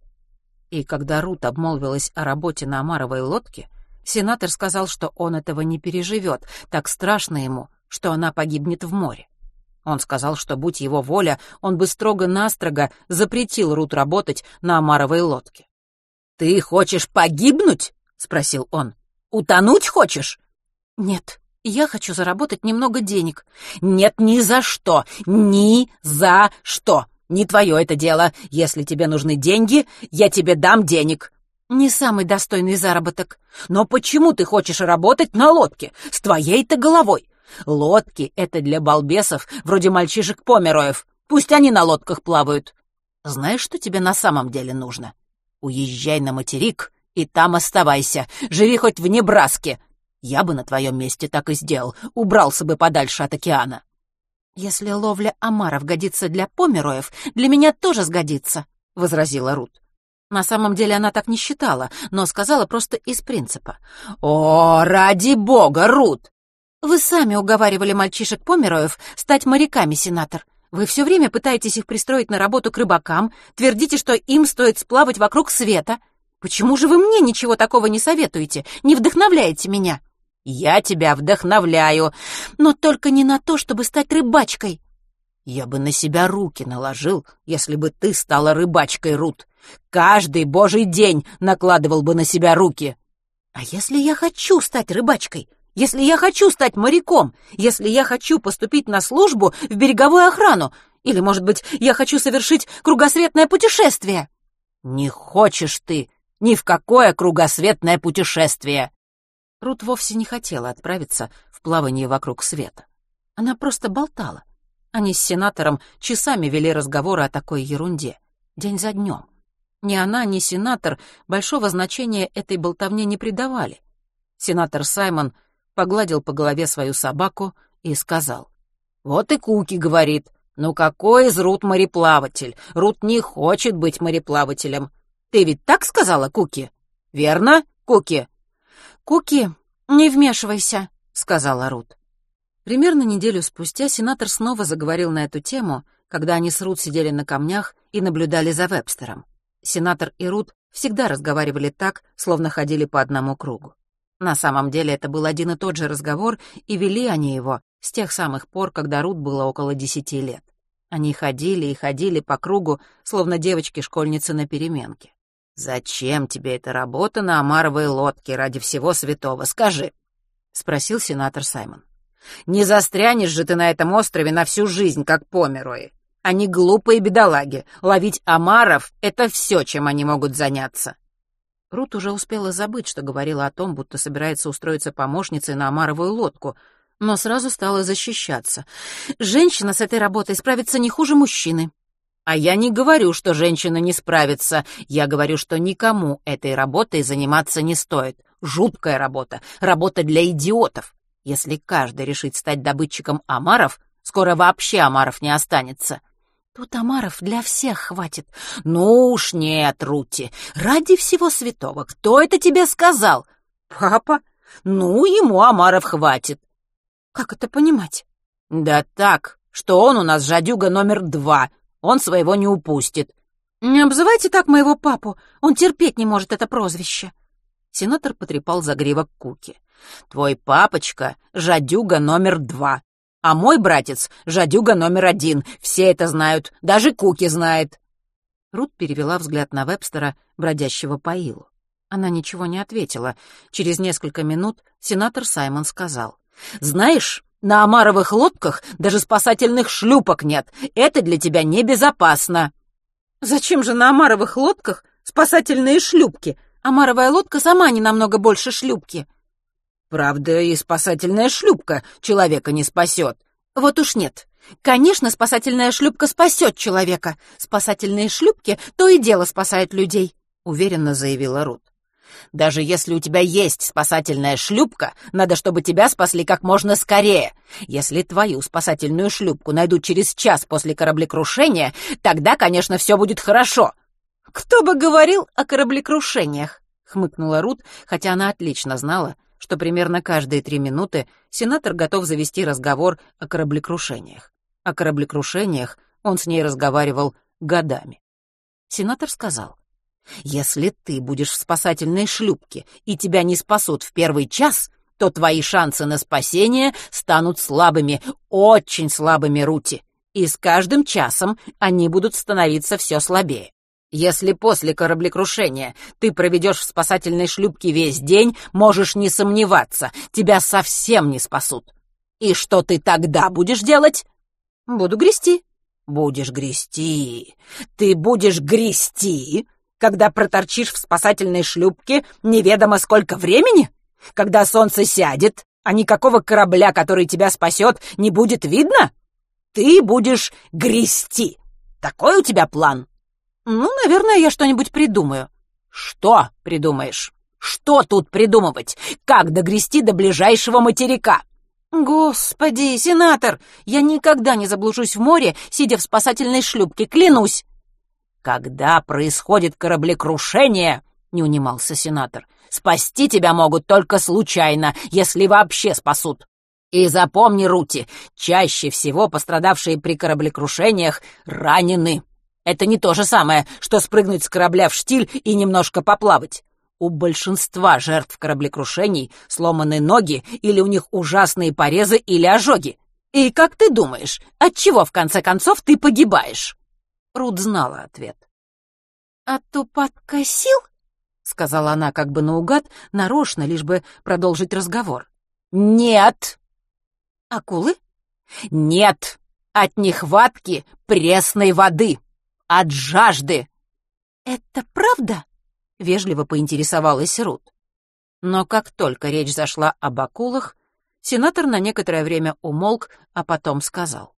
И когда Рут обмолвилась о работе на Амаровой лодке, сенатор сказал, что он этого не переживет, так страшно ему, что она погибнет в море. Он сказал, что, будь его воля, он бы строго-настрого запретил Рут работать на Амаровой лодке. «Ты хочешь погибнуть?» — спросил он. «Утонуть хочешь?» «Нет», я хочу заработать немного денег. Нет, ни за что. Ни за что. Не твое это дело. Если тебе нужны деньги, я тебе дам денег. Не самый достойный заработок. Но почему ты хочешь работать на лодке? С твоей-то головой. Лодки — это для балбесов, вроде мальчишек-помероев. Пусть они на лодках плавают. Знаешь, что тебе на самом деле нужно? Уезжай на материк И там оставайся, живи хоть в Небраске. Я бы на твоем месте так и сделал, убрался бы подальше от океана». «Если ловля омаров годится для помероев, для меня тоже сгодится», — возразила Рут. На самом деле она так не считала, но сказала просто из принципа. «О, ради бога, Рут!» «Вы сами уговаривали мальчишек-помероев стать моряками, сенатор. Вы все время пытаетесь их пристроить на работу к рыбакам, твердите, что им стоит сплавать вокруг света. Почему же вы мне ничего такого не советуете, не вдохновляете меня?» «Я тебя вдохновляю, но только не на то, чтобы стать рыбачкой». «Я бы на себя руки наложил, если бы ты стала рыбачкой, Рут. Каждый божий день накладывал бы на себя руки». «А если я хочу стать рыбачкой? Если я хочу стать моряком? Если я хочу поступить на службу в береговую охрану? Или, может быть, я хочу совершить кругосветное путешествие?» «Не хочешь ты ни в какое кругосветное путешествие!» Рут вовсе не хотела отправиться в плавание вокруг света. Она просто болтала. Они с сенатором часами вели разговоры о такой ерунде, день за днем. Ни она, ни сенатор большого значения этой болтовне не придавали. Сенатор Саймон погладил по голове свою собаку и сказал. «Вот и Куки говорит. Ну какой из Рут мореплаватель? Рут не хочет быть мореплавателем. Ты ведь так сказала, Куки? Верно, Куки?» «Куки, не вмешивайся», — сказала Рут. Примерно неделю спустя сенатор снова заговорил на эту тему, когда они с Рут сидели на камнях и наблюдали за Вебстером. Сенатор и Рут всегда разговаривали так, словно ходили по одному кругу. На самом деле это был один и тот же разговор, и вели они его с тех самых пор, когда Рут было около десяти лет. Они ходили и ходили по кругу, словно девочки-школьницы на переменке. «Зачем тебе эта работа на омаровой лодке ради всего святого, скажи?» — спросил сенатор Саймон. «Не застрянешь же ты на этом острове на всю жизнь, как померуи. Они глупые бедолаги. Ловить омаров — это все, чем они могут заняться. Рут уже успела забыть, что говорила о том, будто собирается устроиться помощницей на омаровую лодку, но сразу стала защищаться. «Женщина с этой работой справится не хуже мужчины». «А я не говорю, что женщина не справится. Я говорю, что никому этой работой заниматься не стоит. Жуткая работа, работа для идиотов. Если каждый решит стать добытчиком омаров, скоро вообще омаров не останется». Тут омаров для всех хватит. Ну уж нет, Рути, ради всего святого, кто это тебе сказал? Папа? Ну, ему омаров хватит. Как это понимать? Да так, что он у нас жадюга номер два, он своего не упустит. Не обзывайте так моего папу, он терпеть не может это прозвище. Сенатор потрепал загривок Куки. Твой папочка — жадюга номер два. А мой братец — жадюга номер один. Все это знают, даже Куки знает». Рут перевела взгляд на Вебстера, бродящего по илу. Она ничего не ответила. Через несколько минут сенатор Саймон сказал. «Знаешь, на омаровых лодках даже спасательных шлюпок нет. Это для тебя небезопасно». «Зачем же на омаровых лодках спасательные шлюпки? Омаровая лодка сама не намного больше шлюпки». Правда, и спасательная шлюпка человека не спасет. Вот уж нет. Конечно, спасательная шлюпка спасет человека. Спасательные шлюпки то и дело спасают людей, уверенно заявила Рут. Даже если у тебя есть спасательная шлюпка, надо, чтобы тебя спасли как можно скорее. Если твою спасательную шлюпку найдут через час после кораблекрушения, тогда, конечно, все будет хорошо. Кто бы говорил о кораблекрушениях? хмыкнула Рут, хотя она отлично знала, что примерно каждые три минуты сенатор готов завести разговор о кораблекрушениях. О кораблекрушениях он с ней разговаривал годами. Сенатор сказал, «Если ты будешь в спасательной шлюпке и тебя не спасут в первый час, то твои шансы на спасение станут слабыми, очень слабыми, Рути, и с каждым часом они будут становиться все слабее. Если после кораблекрушения ты проведешь в спасательной шлюпке весь день, можешь не сомневаться, тебя совсем не спасут. И что ты тогда будешь делать? Буду грести. Будешь грести. Ты будешь грести, когда проторчишь в спасательной шлюпке неведомо сколько времени? Когда солнце сядет, а никакого корабля, который тебя спасет, не будет видно? Ты будешь грести. Такой у тебя план? «Ну, наверное, я что-нибудь придумаю». «Что придумаешь? Что тут придумывать? Как догрести до ближайшего материка?» «Господи, сенатор, я никогда не заблужусь в море, сидя в спасательной шлюпке, клянусь!» «Когда происходит кораблекрушение, — не унимался сенатор, — спасти тебя могут только случайно, если вообще спасут. И запомни, Рути, чаще всего пострадавшие при кораблекрушениях ранены. Это не то же самое, что спрыгнуть с корабля в штиль и немножко поплавать. У большинства жертв кораблекрушений сломаны ноги или у них ужасные порезы или ожоги. И как ты думаешь, от чего в конце концов ты погибаешь? Рут знала ответ. «От упадка сил?» — сказала она как бы наугад, нарочно, лишь бы продолжить разговор. «Нет!» «Акулы?» «Нет! От нехватки пресной воды! От жажды!» «Это правда?» — вежливо поинтересовалась Рут. Но как только речь зашла об акулах, сенатор на некоторое время умолк, а потом сказал.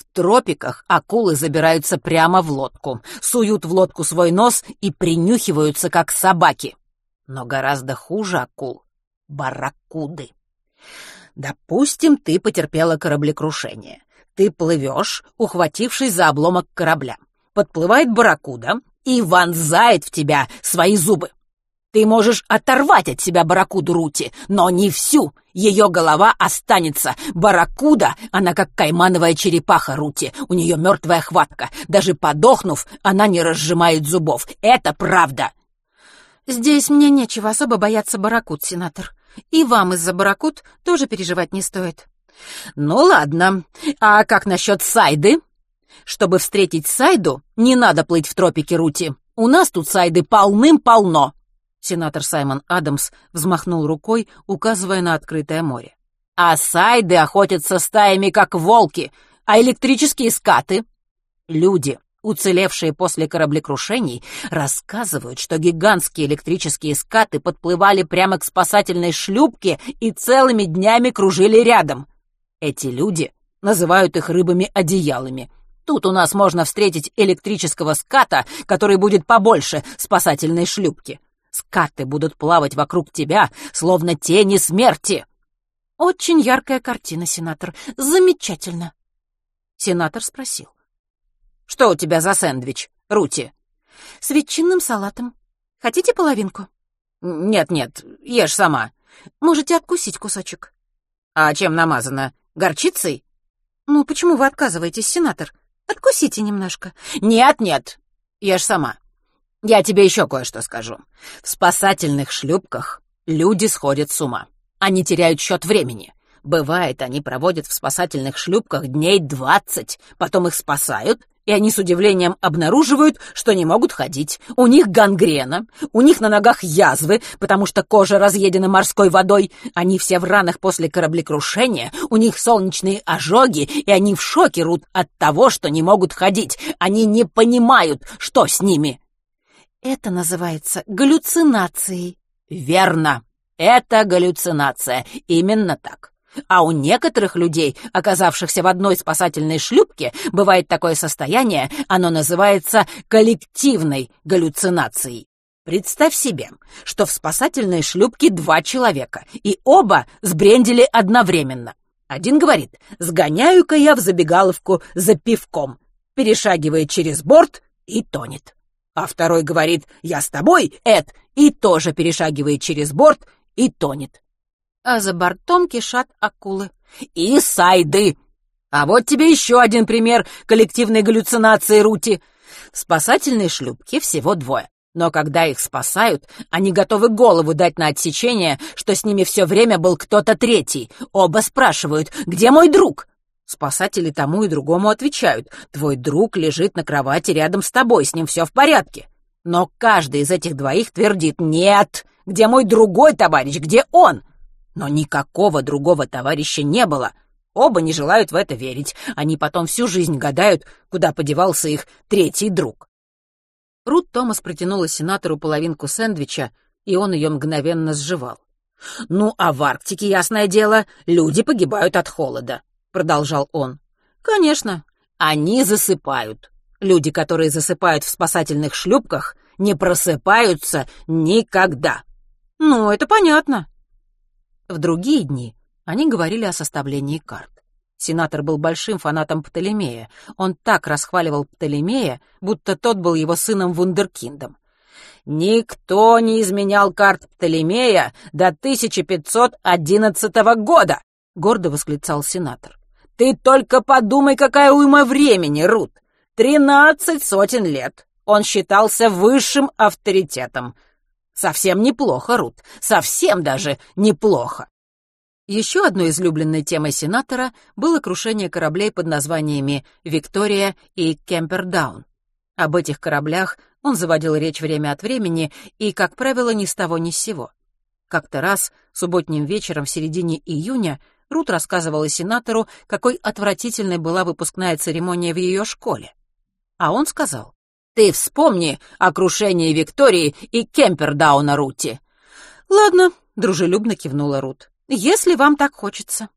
В тропиках акулы забираются прямо в лодку, суют в лодку свой нос и принюхиваются, как собаки. Но гораздо хуже акул — барракуды. Допустим, ты потерпела кораблекрушение. Ты плывешь, ухватившись за обломок корабля. Подплывает барракуда, и вонзает в тебя свои зубы. Ты можешь оторвать от себя барракуду Рути, но не всю. Ее голова останется. Барракуда, она как каймановая черепаха Рути. У нее мертвая хватка. Даже подохнув, она не разжимает зубов. Это правда. Здесь мне нечего особо бояться барракуд, сенатор. И вам из-за барракуд тоже переживать не стоит. Ну ладно. А как насчет Сайды? Чтобы встретить Сайду, не надо плыть в тропики Рути. У нас тут Сайды полным-полно!» Сенатор Саймон Адамс взмахнул рукой, указывая на открытое море. «А Сайды охотятся стаями, как волки, а электрические скаты...» Люди, уцелевшие после кораблекрушений, рассказывают, что гигантские электрические скаты подплывали прямо к спасательной шлюпке и целыми днями кружили рядом. Эти люди называют их рыбами-одеялами — Тут у нас можно встретить электрического ската, который будет побольше спасательной шлюпки. Скаты будут плавать вокруг тебя, словно тени смерти. Очень яркая картина, сенатор. Замечательно. Сенатор спросил. Что у тебя за сэндвич, Рути? С ветчинным салатом. Хотите половинку? Нет-нет, ешь сама. Можете откусить кусочек. А чем намазано? Горчицей? Ну, почему вы отказываетесь, сенатор? Откусите немножко». «Нет-нет, ешь сама. Я тебе еще кое-что скажу. В спасательных шлюпках люди сходят с ума. Они теряют счет времени. Бывает, они проводят в спасательных шлюпках дней двадцать, потом их спасают, и они с удивлением обнаруживают, что не могут ходить. У них гангрена, у них на ногах язвы, потому что кожа разъедена морской водой, они все в ранах после кораблекрушения, у них солнечные ожоги, и они в шоке рут от того, что не могут ходить. Они не понимают, что с ними. Это называется галлюцинацией. Верно. Это галлюцинация. Именно так. А у некоторых людей, оказавшихся в одной спасательной шлюпке, бывает такое состояние, оно называется коллективной галлюцинацией. Представь себе, что в спасательной шлюпке два человека, и оба сбрендили одновременно. Один говорит «Сгоняю-ка я в забегаловку за пивком», перешагивает через борт и тонет. А второй говорит «Я с тобой, Эд», и тоже перешагивает через борт и тонет а за бортом кишат акулы. И сайды! А вот тебе еще один пример коллективной галлюцинации Рути. В спасательной шлюпке всего двое. Но когда их спасают, они готовы голову дать на отсечение, что с ними все время был кто-то третий. Оба спрашивают, где мой друг? Спасатели тому и другому отвечают, твой друг лежит на кровати рядом с тобой, с ним все в порядке. Но каждый из этих двоих твердит «Нет! Где мой другой товарищ? Где он?» Но никакого другого товарища не было. Оба не желают в это верить. Они потом всю жизнь гадают, куда подевался их третий друг. Рут Томас протянула сенатору половинку сэндвича, и он ее мгновенно сживал. «Ну, а в Арктике, ясное дело, люди погибают от холода», — продолжал он. «Конечно, они засыпают. Люди, которые засыпают в спасательных шлюпках, не просыпаются никогда. Ну, это понятно. В другие дни они говорили о составлении карт. Сенатор был большим фанатом Птолемея. Он так расхваливал Птолемея, будто тот был его сыном-вундеркиндом. «Никто не изменял карт Птолемея до 1511 года!» — гордо восклицал сенатор. «Ты только подумай, какая уйма времени, Рут! Тринадцать сотен лет! Он считался высшим авторитетом. Совсем неплохо, Рут, совсем даже неплохо!» Еще одной излюбленной темой сенатора было крушение кораблей под названиями «Виктория» и «Кемпердаун». Об этих кораблях он заводил речь время от времени и, как правило, ни с того ни с сего. Как-то раз, субботним вечером в середине июня, Рут рассказывала сенатору, какой отвратительной была выпускная церемония в ее школе. А он сказал, «Ты вспомни о крушении Виктории и Кемпердауна, Рути». «Ладно», — дружелюбно кивнула Рут если вам так хочется».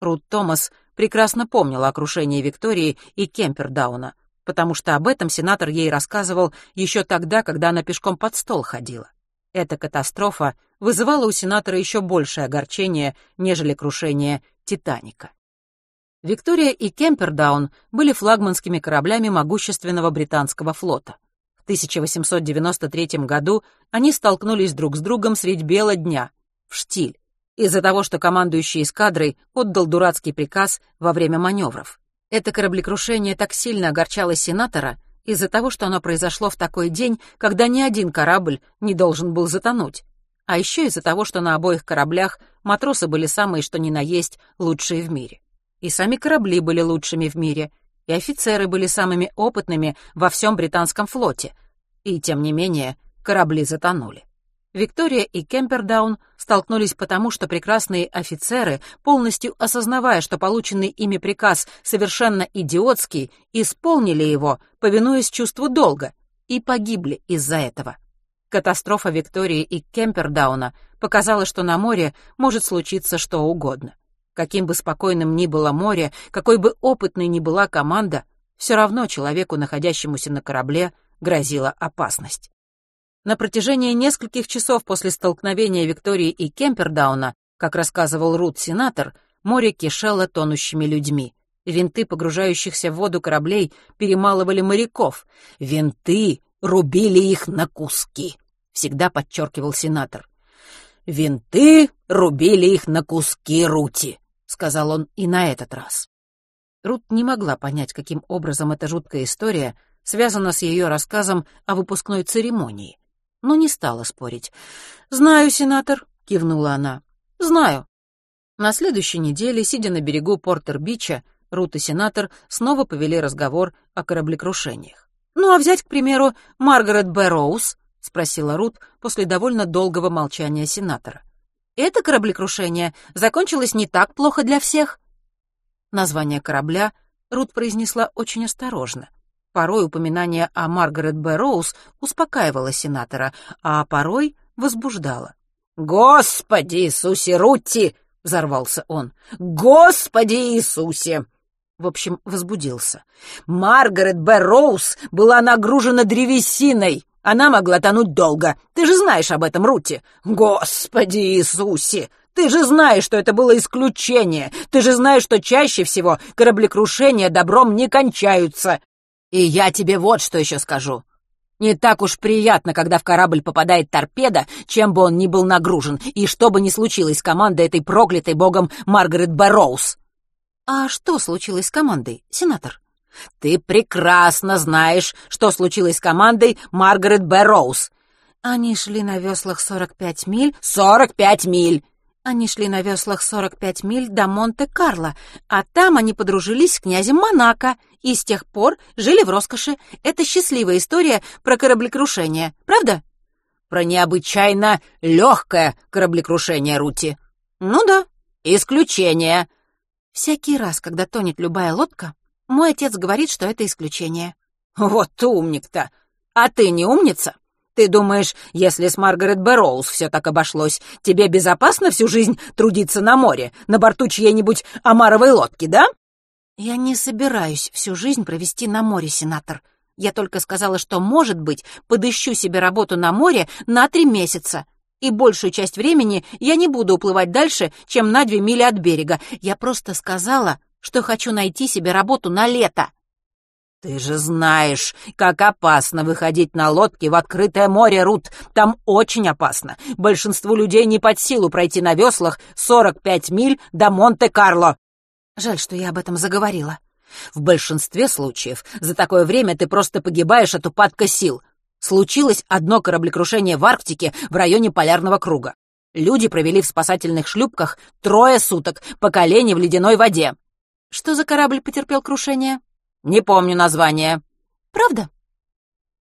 Рут Томас прекрасно помнила о крушении Виктории и Кемпердауна, потому что об этом сенатор ей рассказывал еще тогда, когда она пешком под стол ходила. Эта катастрофа вызывала у сенатора еще большее огорчение, нежели крушение «Титаника». Виктория и Кемпердаун были флагманскими кораблями могущественного британского флота. В 1893 году они столкнулись друг с другом средь бела дня, в штиль, из-за того, что командующий эскадрой отдал дурацкий приказ во время маневров. Это кораблекрушение так сильно огорчало сенатора из-за того, что оно произошло в такой день, когда ни один корабль не должен был затонуть. А еще из-за того, что на обоих кораблях матросы были самые что ни на есть лучшие в мире. И сами корабли были лучшими в мире, и офицеры были самыми опытными во всем британском флоте. И, тем не менее, корабли затонули. Виктория и Кемпердаун столкнулись потому, что прекрасные офицеры, полностью осознавая, что полученный ими приказ совершенно идиотский, исполнили его, повинуясь чувству долга, и погибли из-за этого. Катастрофа Виктории и Кемпердауна показала, что на море может случиться что угодно. Каким бы спокойным ни было море, какой бы опытной ни была команда, все равно человеку, находящемуся на корабле, грозила опасность. На протяжении нескольких часов после столкновения Виктории и Кемпердауна, как рассказывал Рут-сенатор, море кишело тонущими людьми. Винты погружающихся в воду кораблей перемалывали моряков. Винты рубили их на куски, всегда подчеркивал сенатор. Винты рубили их на куски, Рути, сказал он и на этот раз. Рут не могла понять, каким образом эта жуткая история связана с ее рассказом о выпускной церемонии но не стала спорить. «Знаю, сенатор», — кивнула она. «Знаю». На следующей неделе, сидя на берегу Портер-Бича, Рут и сенатор снова повели разговор о кораблекрушениях. «Ну, а взять, к примеру, Маргарет Бэрроуз?» — спросила Рут после довольно долгого молчания сенатора. «Это кораблекрушение закончилось не так плохо для всех?» Название корабля Рут произнесла очень осторожно. Порой упоминание о Маргарет Б. Роуз успокаивало сенатора, а порой возбуждало. «Господи Иисусе, Рутти!» — взорвался он. «Господи Иисусе!» В общем, возбудился. «Маргарет Б. Роуз была нагружена древесиной. Она могла тонуть долго. Ты же знаешь об этом, Рути. Господи Иисусе! Ты же знаешь, что это было исключение. Ты же знаешь, что чаще всего кораблекрушения добром не кончаются. И я тебе вот что еще скажу. Не так уж приятно, когда в корабль попадает торпеда, чем бы он ни был нагружен, и что бы ни случилось с командой этой проклятой богом Маргарет Бэрроуз. А что случилось с командой, сенатор? Ты прекрасно знаешь, что случилось с командой Маргарет Бэрроуз. Они шли на веслах 45 миль. 45 миль! Они шли на веслах 45 миль до Монте-Карло, а там они подружились с князем Монако и с тех пор жили в роскоши. Это счастливая история про кораблекрушение, правда? Про необычайно легкое кораблекрушение, Рути. Ну да, исключение. Всякий раз, когда тонет любая лодка, мой отец говорит, что это исключение. Вот умник-то! А ты не умница? Ты думаешь, если с Маргарет Бэрроуз все так обошлось, тебе безопасно всю жизнь трудиться на море, на борту чьей-нибудь омаровой лодки, да?» «Я не собираюсь всю жизнь провести на море, сенатор», — Я только сказала, что, может быть, подыщу себе работу на море на три месяца. И большую часть времени я не буду уплывать дальше, чем на две мили от берега. Я просто сказала, что хочу найти себе работу на лето. «Ты же знаешь, как опасно выходить на лодке в открытое море, Рут. Там очень опасно. Большинству людей не под силу пройти на веслах 45 миль до Монте-Карло». Жаль, что я об этом заговорила. В большинстве случаев за такое время ты просто погибаешь от упадка сил. Случилось одно кораблекрушение в Арктике в районе Полярного круга. Люди провели в спасательных шлюпках трое суток по колени в ледяной воде. Что за корабль потерпел крушение? Не помню название. Правда?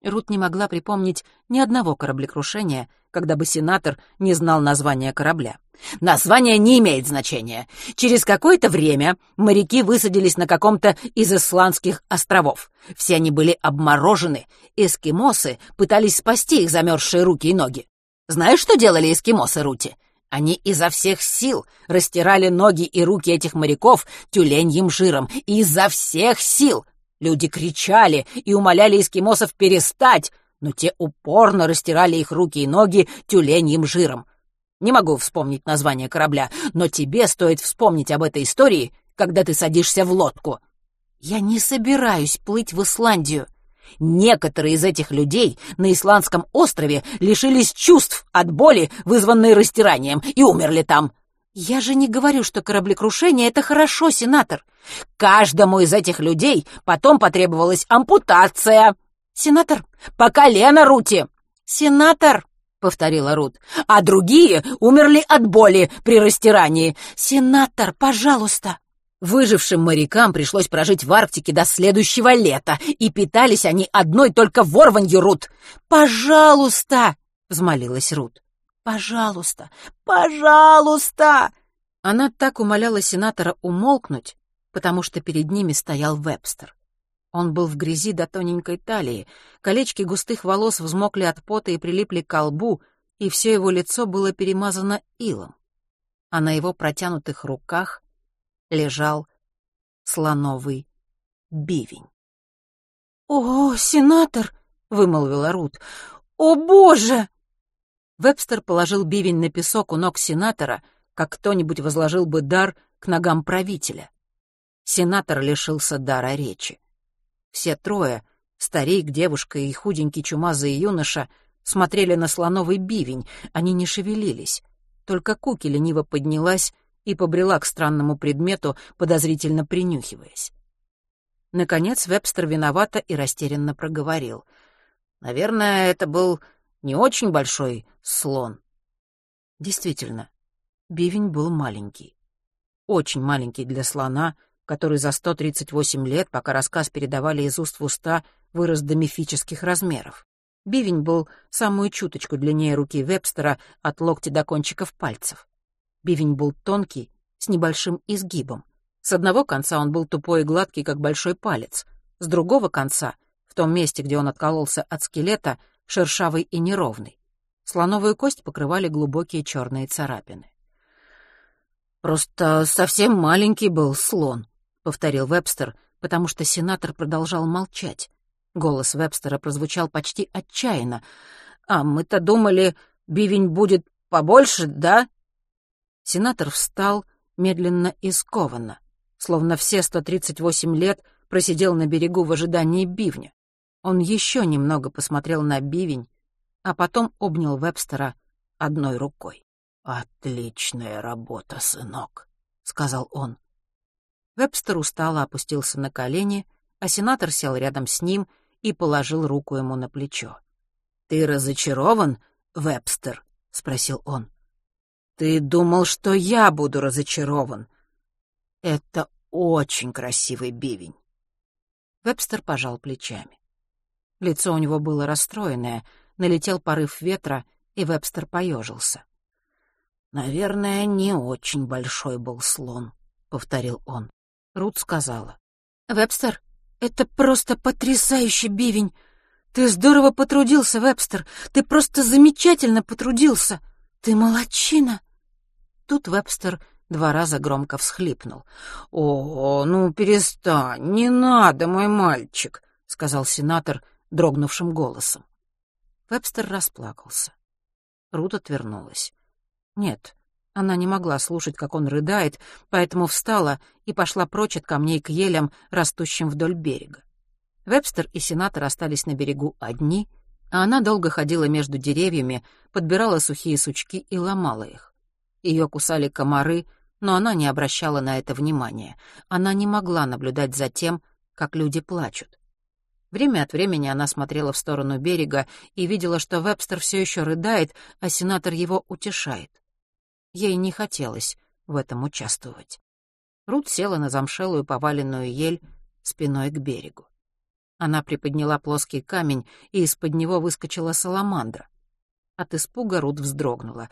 Рут не могла припомнить ни одного кораблекрушения, когда бы сенатор не знал названия корабля. Название не имеет значения. Через какое-то время моряки высадились на каком-то из исландских островов. Все они были обморожены. Эскимосы пытались спасти их замерзшие руки и ноги. Знаешь, что делали эскимосы, Рути? Они изо всех сил растирали ноги и руки этих моряков тюленьим жиром. Изо всех сил! Люди кричали и умоляли эскимосов перестать, но те упорно растирали их руки и ноги тюленьим жиром. Не могу вспомнить название корабля, но тебе стоит вспомнить об этой истории, когда ты садишься в лодку. Я не собираюсь плыть в Исландию. Некоторые из этих людей на Исландском острове лишились чувств от боли, вызванной растиранием, и умерли там. Я же не говорю, что кораблекрушение — это хорошо, сенатор. Каждому из этих людей потом потребовалась ампутация. Сенатор, по колено Рути. Сенатор, — повторила Рут. «А другие умерли от боли при растирании. Сенатор, пожалуйста!» Выжившим морякам пришлось прожить в Арктике до следующего лета, и питались они одной только ворванью, Рут. «Пожалуйста!» — взмолилась Рут. «Пожалуйста! Пожалуйста!» Она так умоляла сенатора умолкнуть, потому что перед ними стоял Вебстер. Он был в грязи до тоненькой талии, колечки густых волос взмокли от пота и прилипли к лбу, и все его лицо было перемазано илом. А на его протянутых руках лежал слоновый бивень. «О, сенатор!» — вымолвила Рут. «О, боже!» Вебстер положил бивень на песок у ног сенатора, как кто-нибудь возложил бы дар к ногам правителя. Сенатор лишился дара речи. Все трое — старик, девушка и худенький чумазый юноша — смотрели на слоновый бивень, они не шевелились. Только Куки лениво поднялась и побрела к странному предмету, подозрительно принюхиваясь. Наконец Вебстер виновато и растерянно проговорил. «Наверное, это был не очень большой слон». Действительно, бивень был маленький. Очень маленький для слона — который за 138 лет, пока рассказ передавали из уст в уста, вырос до мифических размеров. Бивень был самую чуточку длиннее руки Вебстера от локтя до кончиков пальцев. Бивень был тонкий, с небольшим изгибом. С одного конца он был тупой и гладкий, как большой палец. С другого конца, в том месте, где он откололся от скелета, шершавый и неровный. Слоновую кость покрывали глубокие черные царапины. «Просто совсем маленький был слон», повторил Вебстер, потому что сенатор продолжал молчать. Голос Вебстера прозвучал почти отчаянно. «А мы-то думали, бивень будет побольше, да?» Сенатор встал медленно и скованно, словно все 138 лет просидел на берегу в ожидании бивня. Он еще немного посмотрел на бивень, а потом обнял Вебстера одной рукой. «Отличная работа, сынок», — сказал он. Вебстер устало опустился на колени, а сенатор сел рядом с ним и положил руку ему на плечо. «Ты разочарован, Вебстер?» — спросил он. «Ты думал, что я буду разочарован?» «Это очень красивый бивень». Вебстер пожал плечами. Лицо у него было расстроенное, налетел порыв ветра, и Вебстер поежился. «Наверное, не очень большой был слон», — повторил он. Рут сказала. «Вебстер, это просто потрясающий бивень. Ты здорово потрудился, Вебстер. Ты просто замечательно потрудился. Ты молодчина». Тут Вебстер два раза громко всхлипнул. «О, ну перестань, не надо, мой мальчик», — сказал сенатор дрогнувшим голосом. Вебстер расплакался. Рут отвернулась. Нет, она не могла слушать, как он рыдает, поэтому встала и пошла прочь от камней к елям, растущим вдоль берега. Вебстер и сенатор остались на берегу одни, а она долго ходила между деревьями, подбирала сухие сучки и ломала их. Ее кусали комары, но она не обращала на это внимания. Она не могла наблюдать за тем, как люди плачут. Время от времени она смотрела в сторону берега и видела, что Вебстер все еще рыдает, а сенатор его утешает. Ей не хотелось в этом участвовать. Рут села на замшелую поваленную ель спиной к берегу. Она приподняла плоский камень, и из-под него выскочила саламандра. От испуга Рут вздрогнула.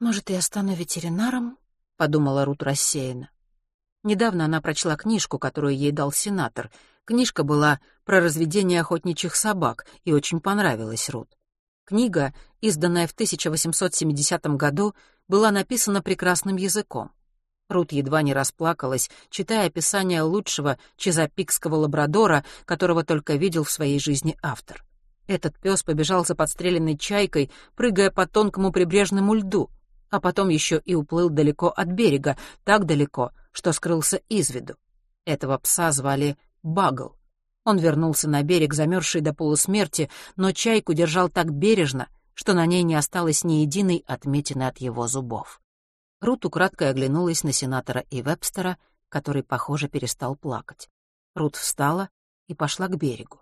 «Может, я стану ветеринаром?» — подумала Рут рассеянно. Недавно она прочла книжку, которую ей дал сенатор. Книжка была про разведение охотничьих собак и очень понравилась Рут. Книга, изданная в 1870 году, была написана прекрасным языком. Рут едва не расплакалась, читая описание лучшего чезапикского лабрадора, которого только видел в своей жизни автор. Этот пес побежал за подстреленной чайкой, прыгая по тонкому прибрежному льду, а потом еще и уплыл далеко от берега, так далеко, что скрылся из виду. Этого пса звали Багл. Он вернулся на берег, замерзший до полусмерти, но чайку держал так бережно, что на ней не осталось ни единой отметины от его зубов. Рут украдкой оглянулась на сенатора и Вебстера, который, похоже, перестал плакать. Рут встала и пошла к берегу.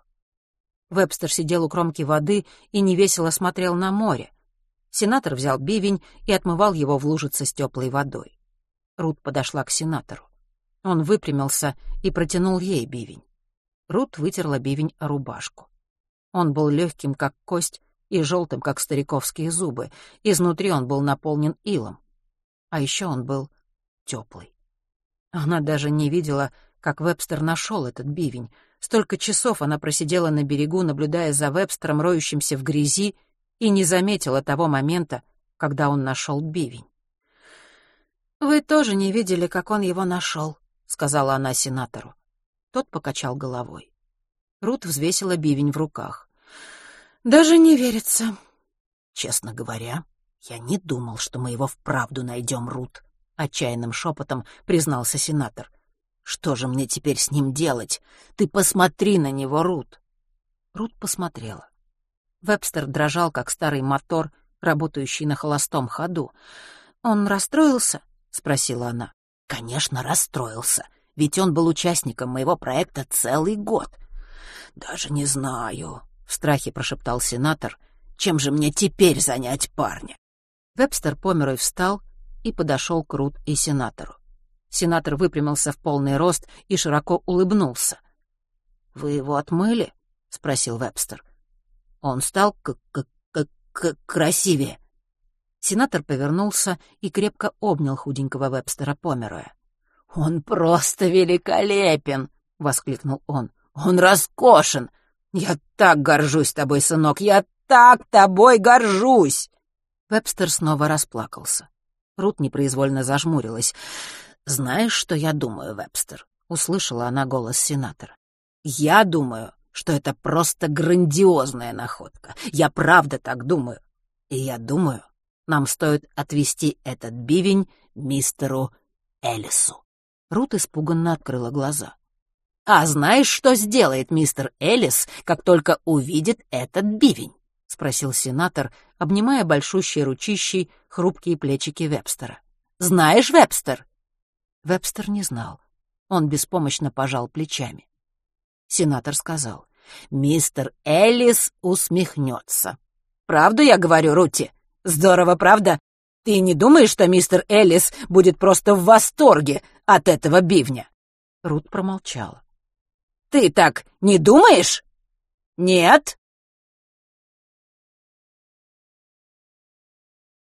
Вебстер сидел у кромки воды и невесело смотрел на море. Сенатор взял бивень и отмывал его в лужице с теплой водой. Рут подошла к сенатору. Он выпрямился и протянул ей бивень. Рут вытерла бивень о рубашку. Он был легким, как кость, и желтым, как стариковские зубы. Изнутри он был наполнен илом. А еще он был теплый. Она даже не видела, как Вебстер нашел этот бивень. Столько часов она просидела на берегу, наблюдая за Вебстером, роющимся в грязи, и не заметила того момента, когда он нашел бивень. «Вы тоже не видели, как он его нашел», — сказала она сенатору. Тот покачал головой. Рут взвесила бивень в руках. «Даже не верится». «Честно говоря, «Я не думал, что мы его вправду найдем, Рут», — отчаянным шепотом признался сенатор. «Что же мне теперь с ним делать? Ты посмотри на него, Рут!» Рут посмотрела. Вебстер дрожал, как старый мотор, работающий на холостом ходу. «Он расстроился?» — спросила она. «Конечно, расстроился, ведь он был участником моего проекта целый год». «Даже не знаю», — в страхе прошептал сенатор, «чем же мне теперь занять парня? Вебстер Померой встал и подошел к Рут и сенатору. Сенатор выпрямился в полный рост и широко улыбнулся. «Вы его отмыли?» — спросил Вебстер. «Он стал к к к к красивее». Сенатор повернулся и крепко обнял худенького Вебстера Помероя. «Он просто великолепен!» — воскликнул он. «Он роскошен! Я так горжусь тобой, сынок! Я так тобой горжусь!» Вебстер снова расплакался. Рут непроизвольно зажмурилась. «Знаешь, что я думаю, Вебстер?» — услышала она голос сенатора. «Я думаю, что это просто грандиозная находка. Я правда так думаю. И я думаю, нам стоит отвезти этот бивень мистеру Элису». Рут испуганно открыла глаза. «А знаешь, что сделает мистер Элис, как только увидит этот бивень?» — спросил сенатор, обнимая большущей ручищей хрупкие плечики Вебстера. «Знаешь, Вебстер?» Вебстер не знал. Он беспомощно пожал плечами. Сенатор сказал, «Мистер Эллис усмехнется». «Правду я говорю, Рути? Здорово, правда? Ты не думаешь, что мистер Эллис будет просто в восторге от этого бивня?» Рут промолчала. «Ты так не думаешь?» «Нет?»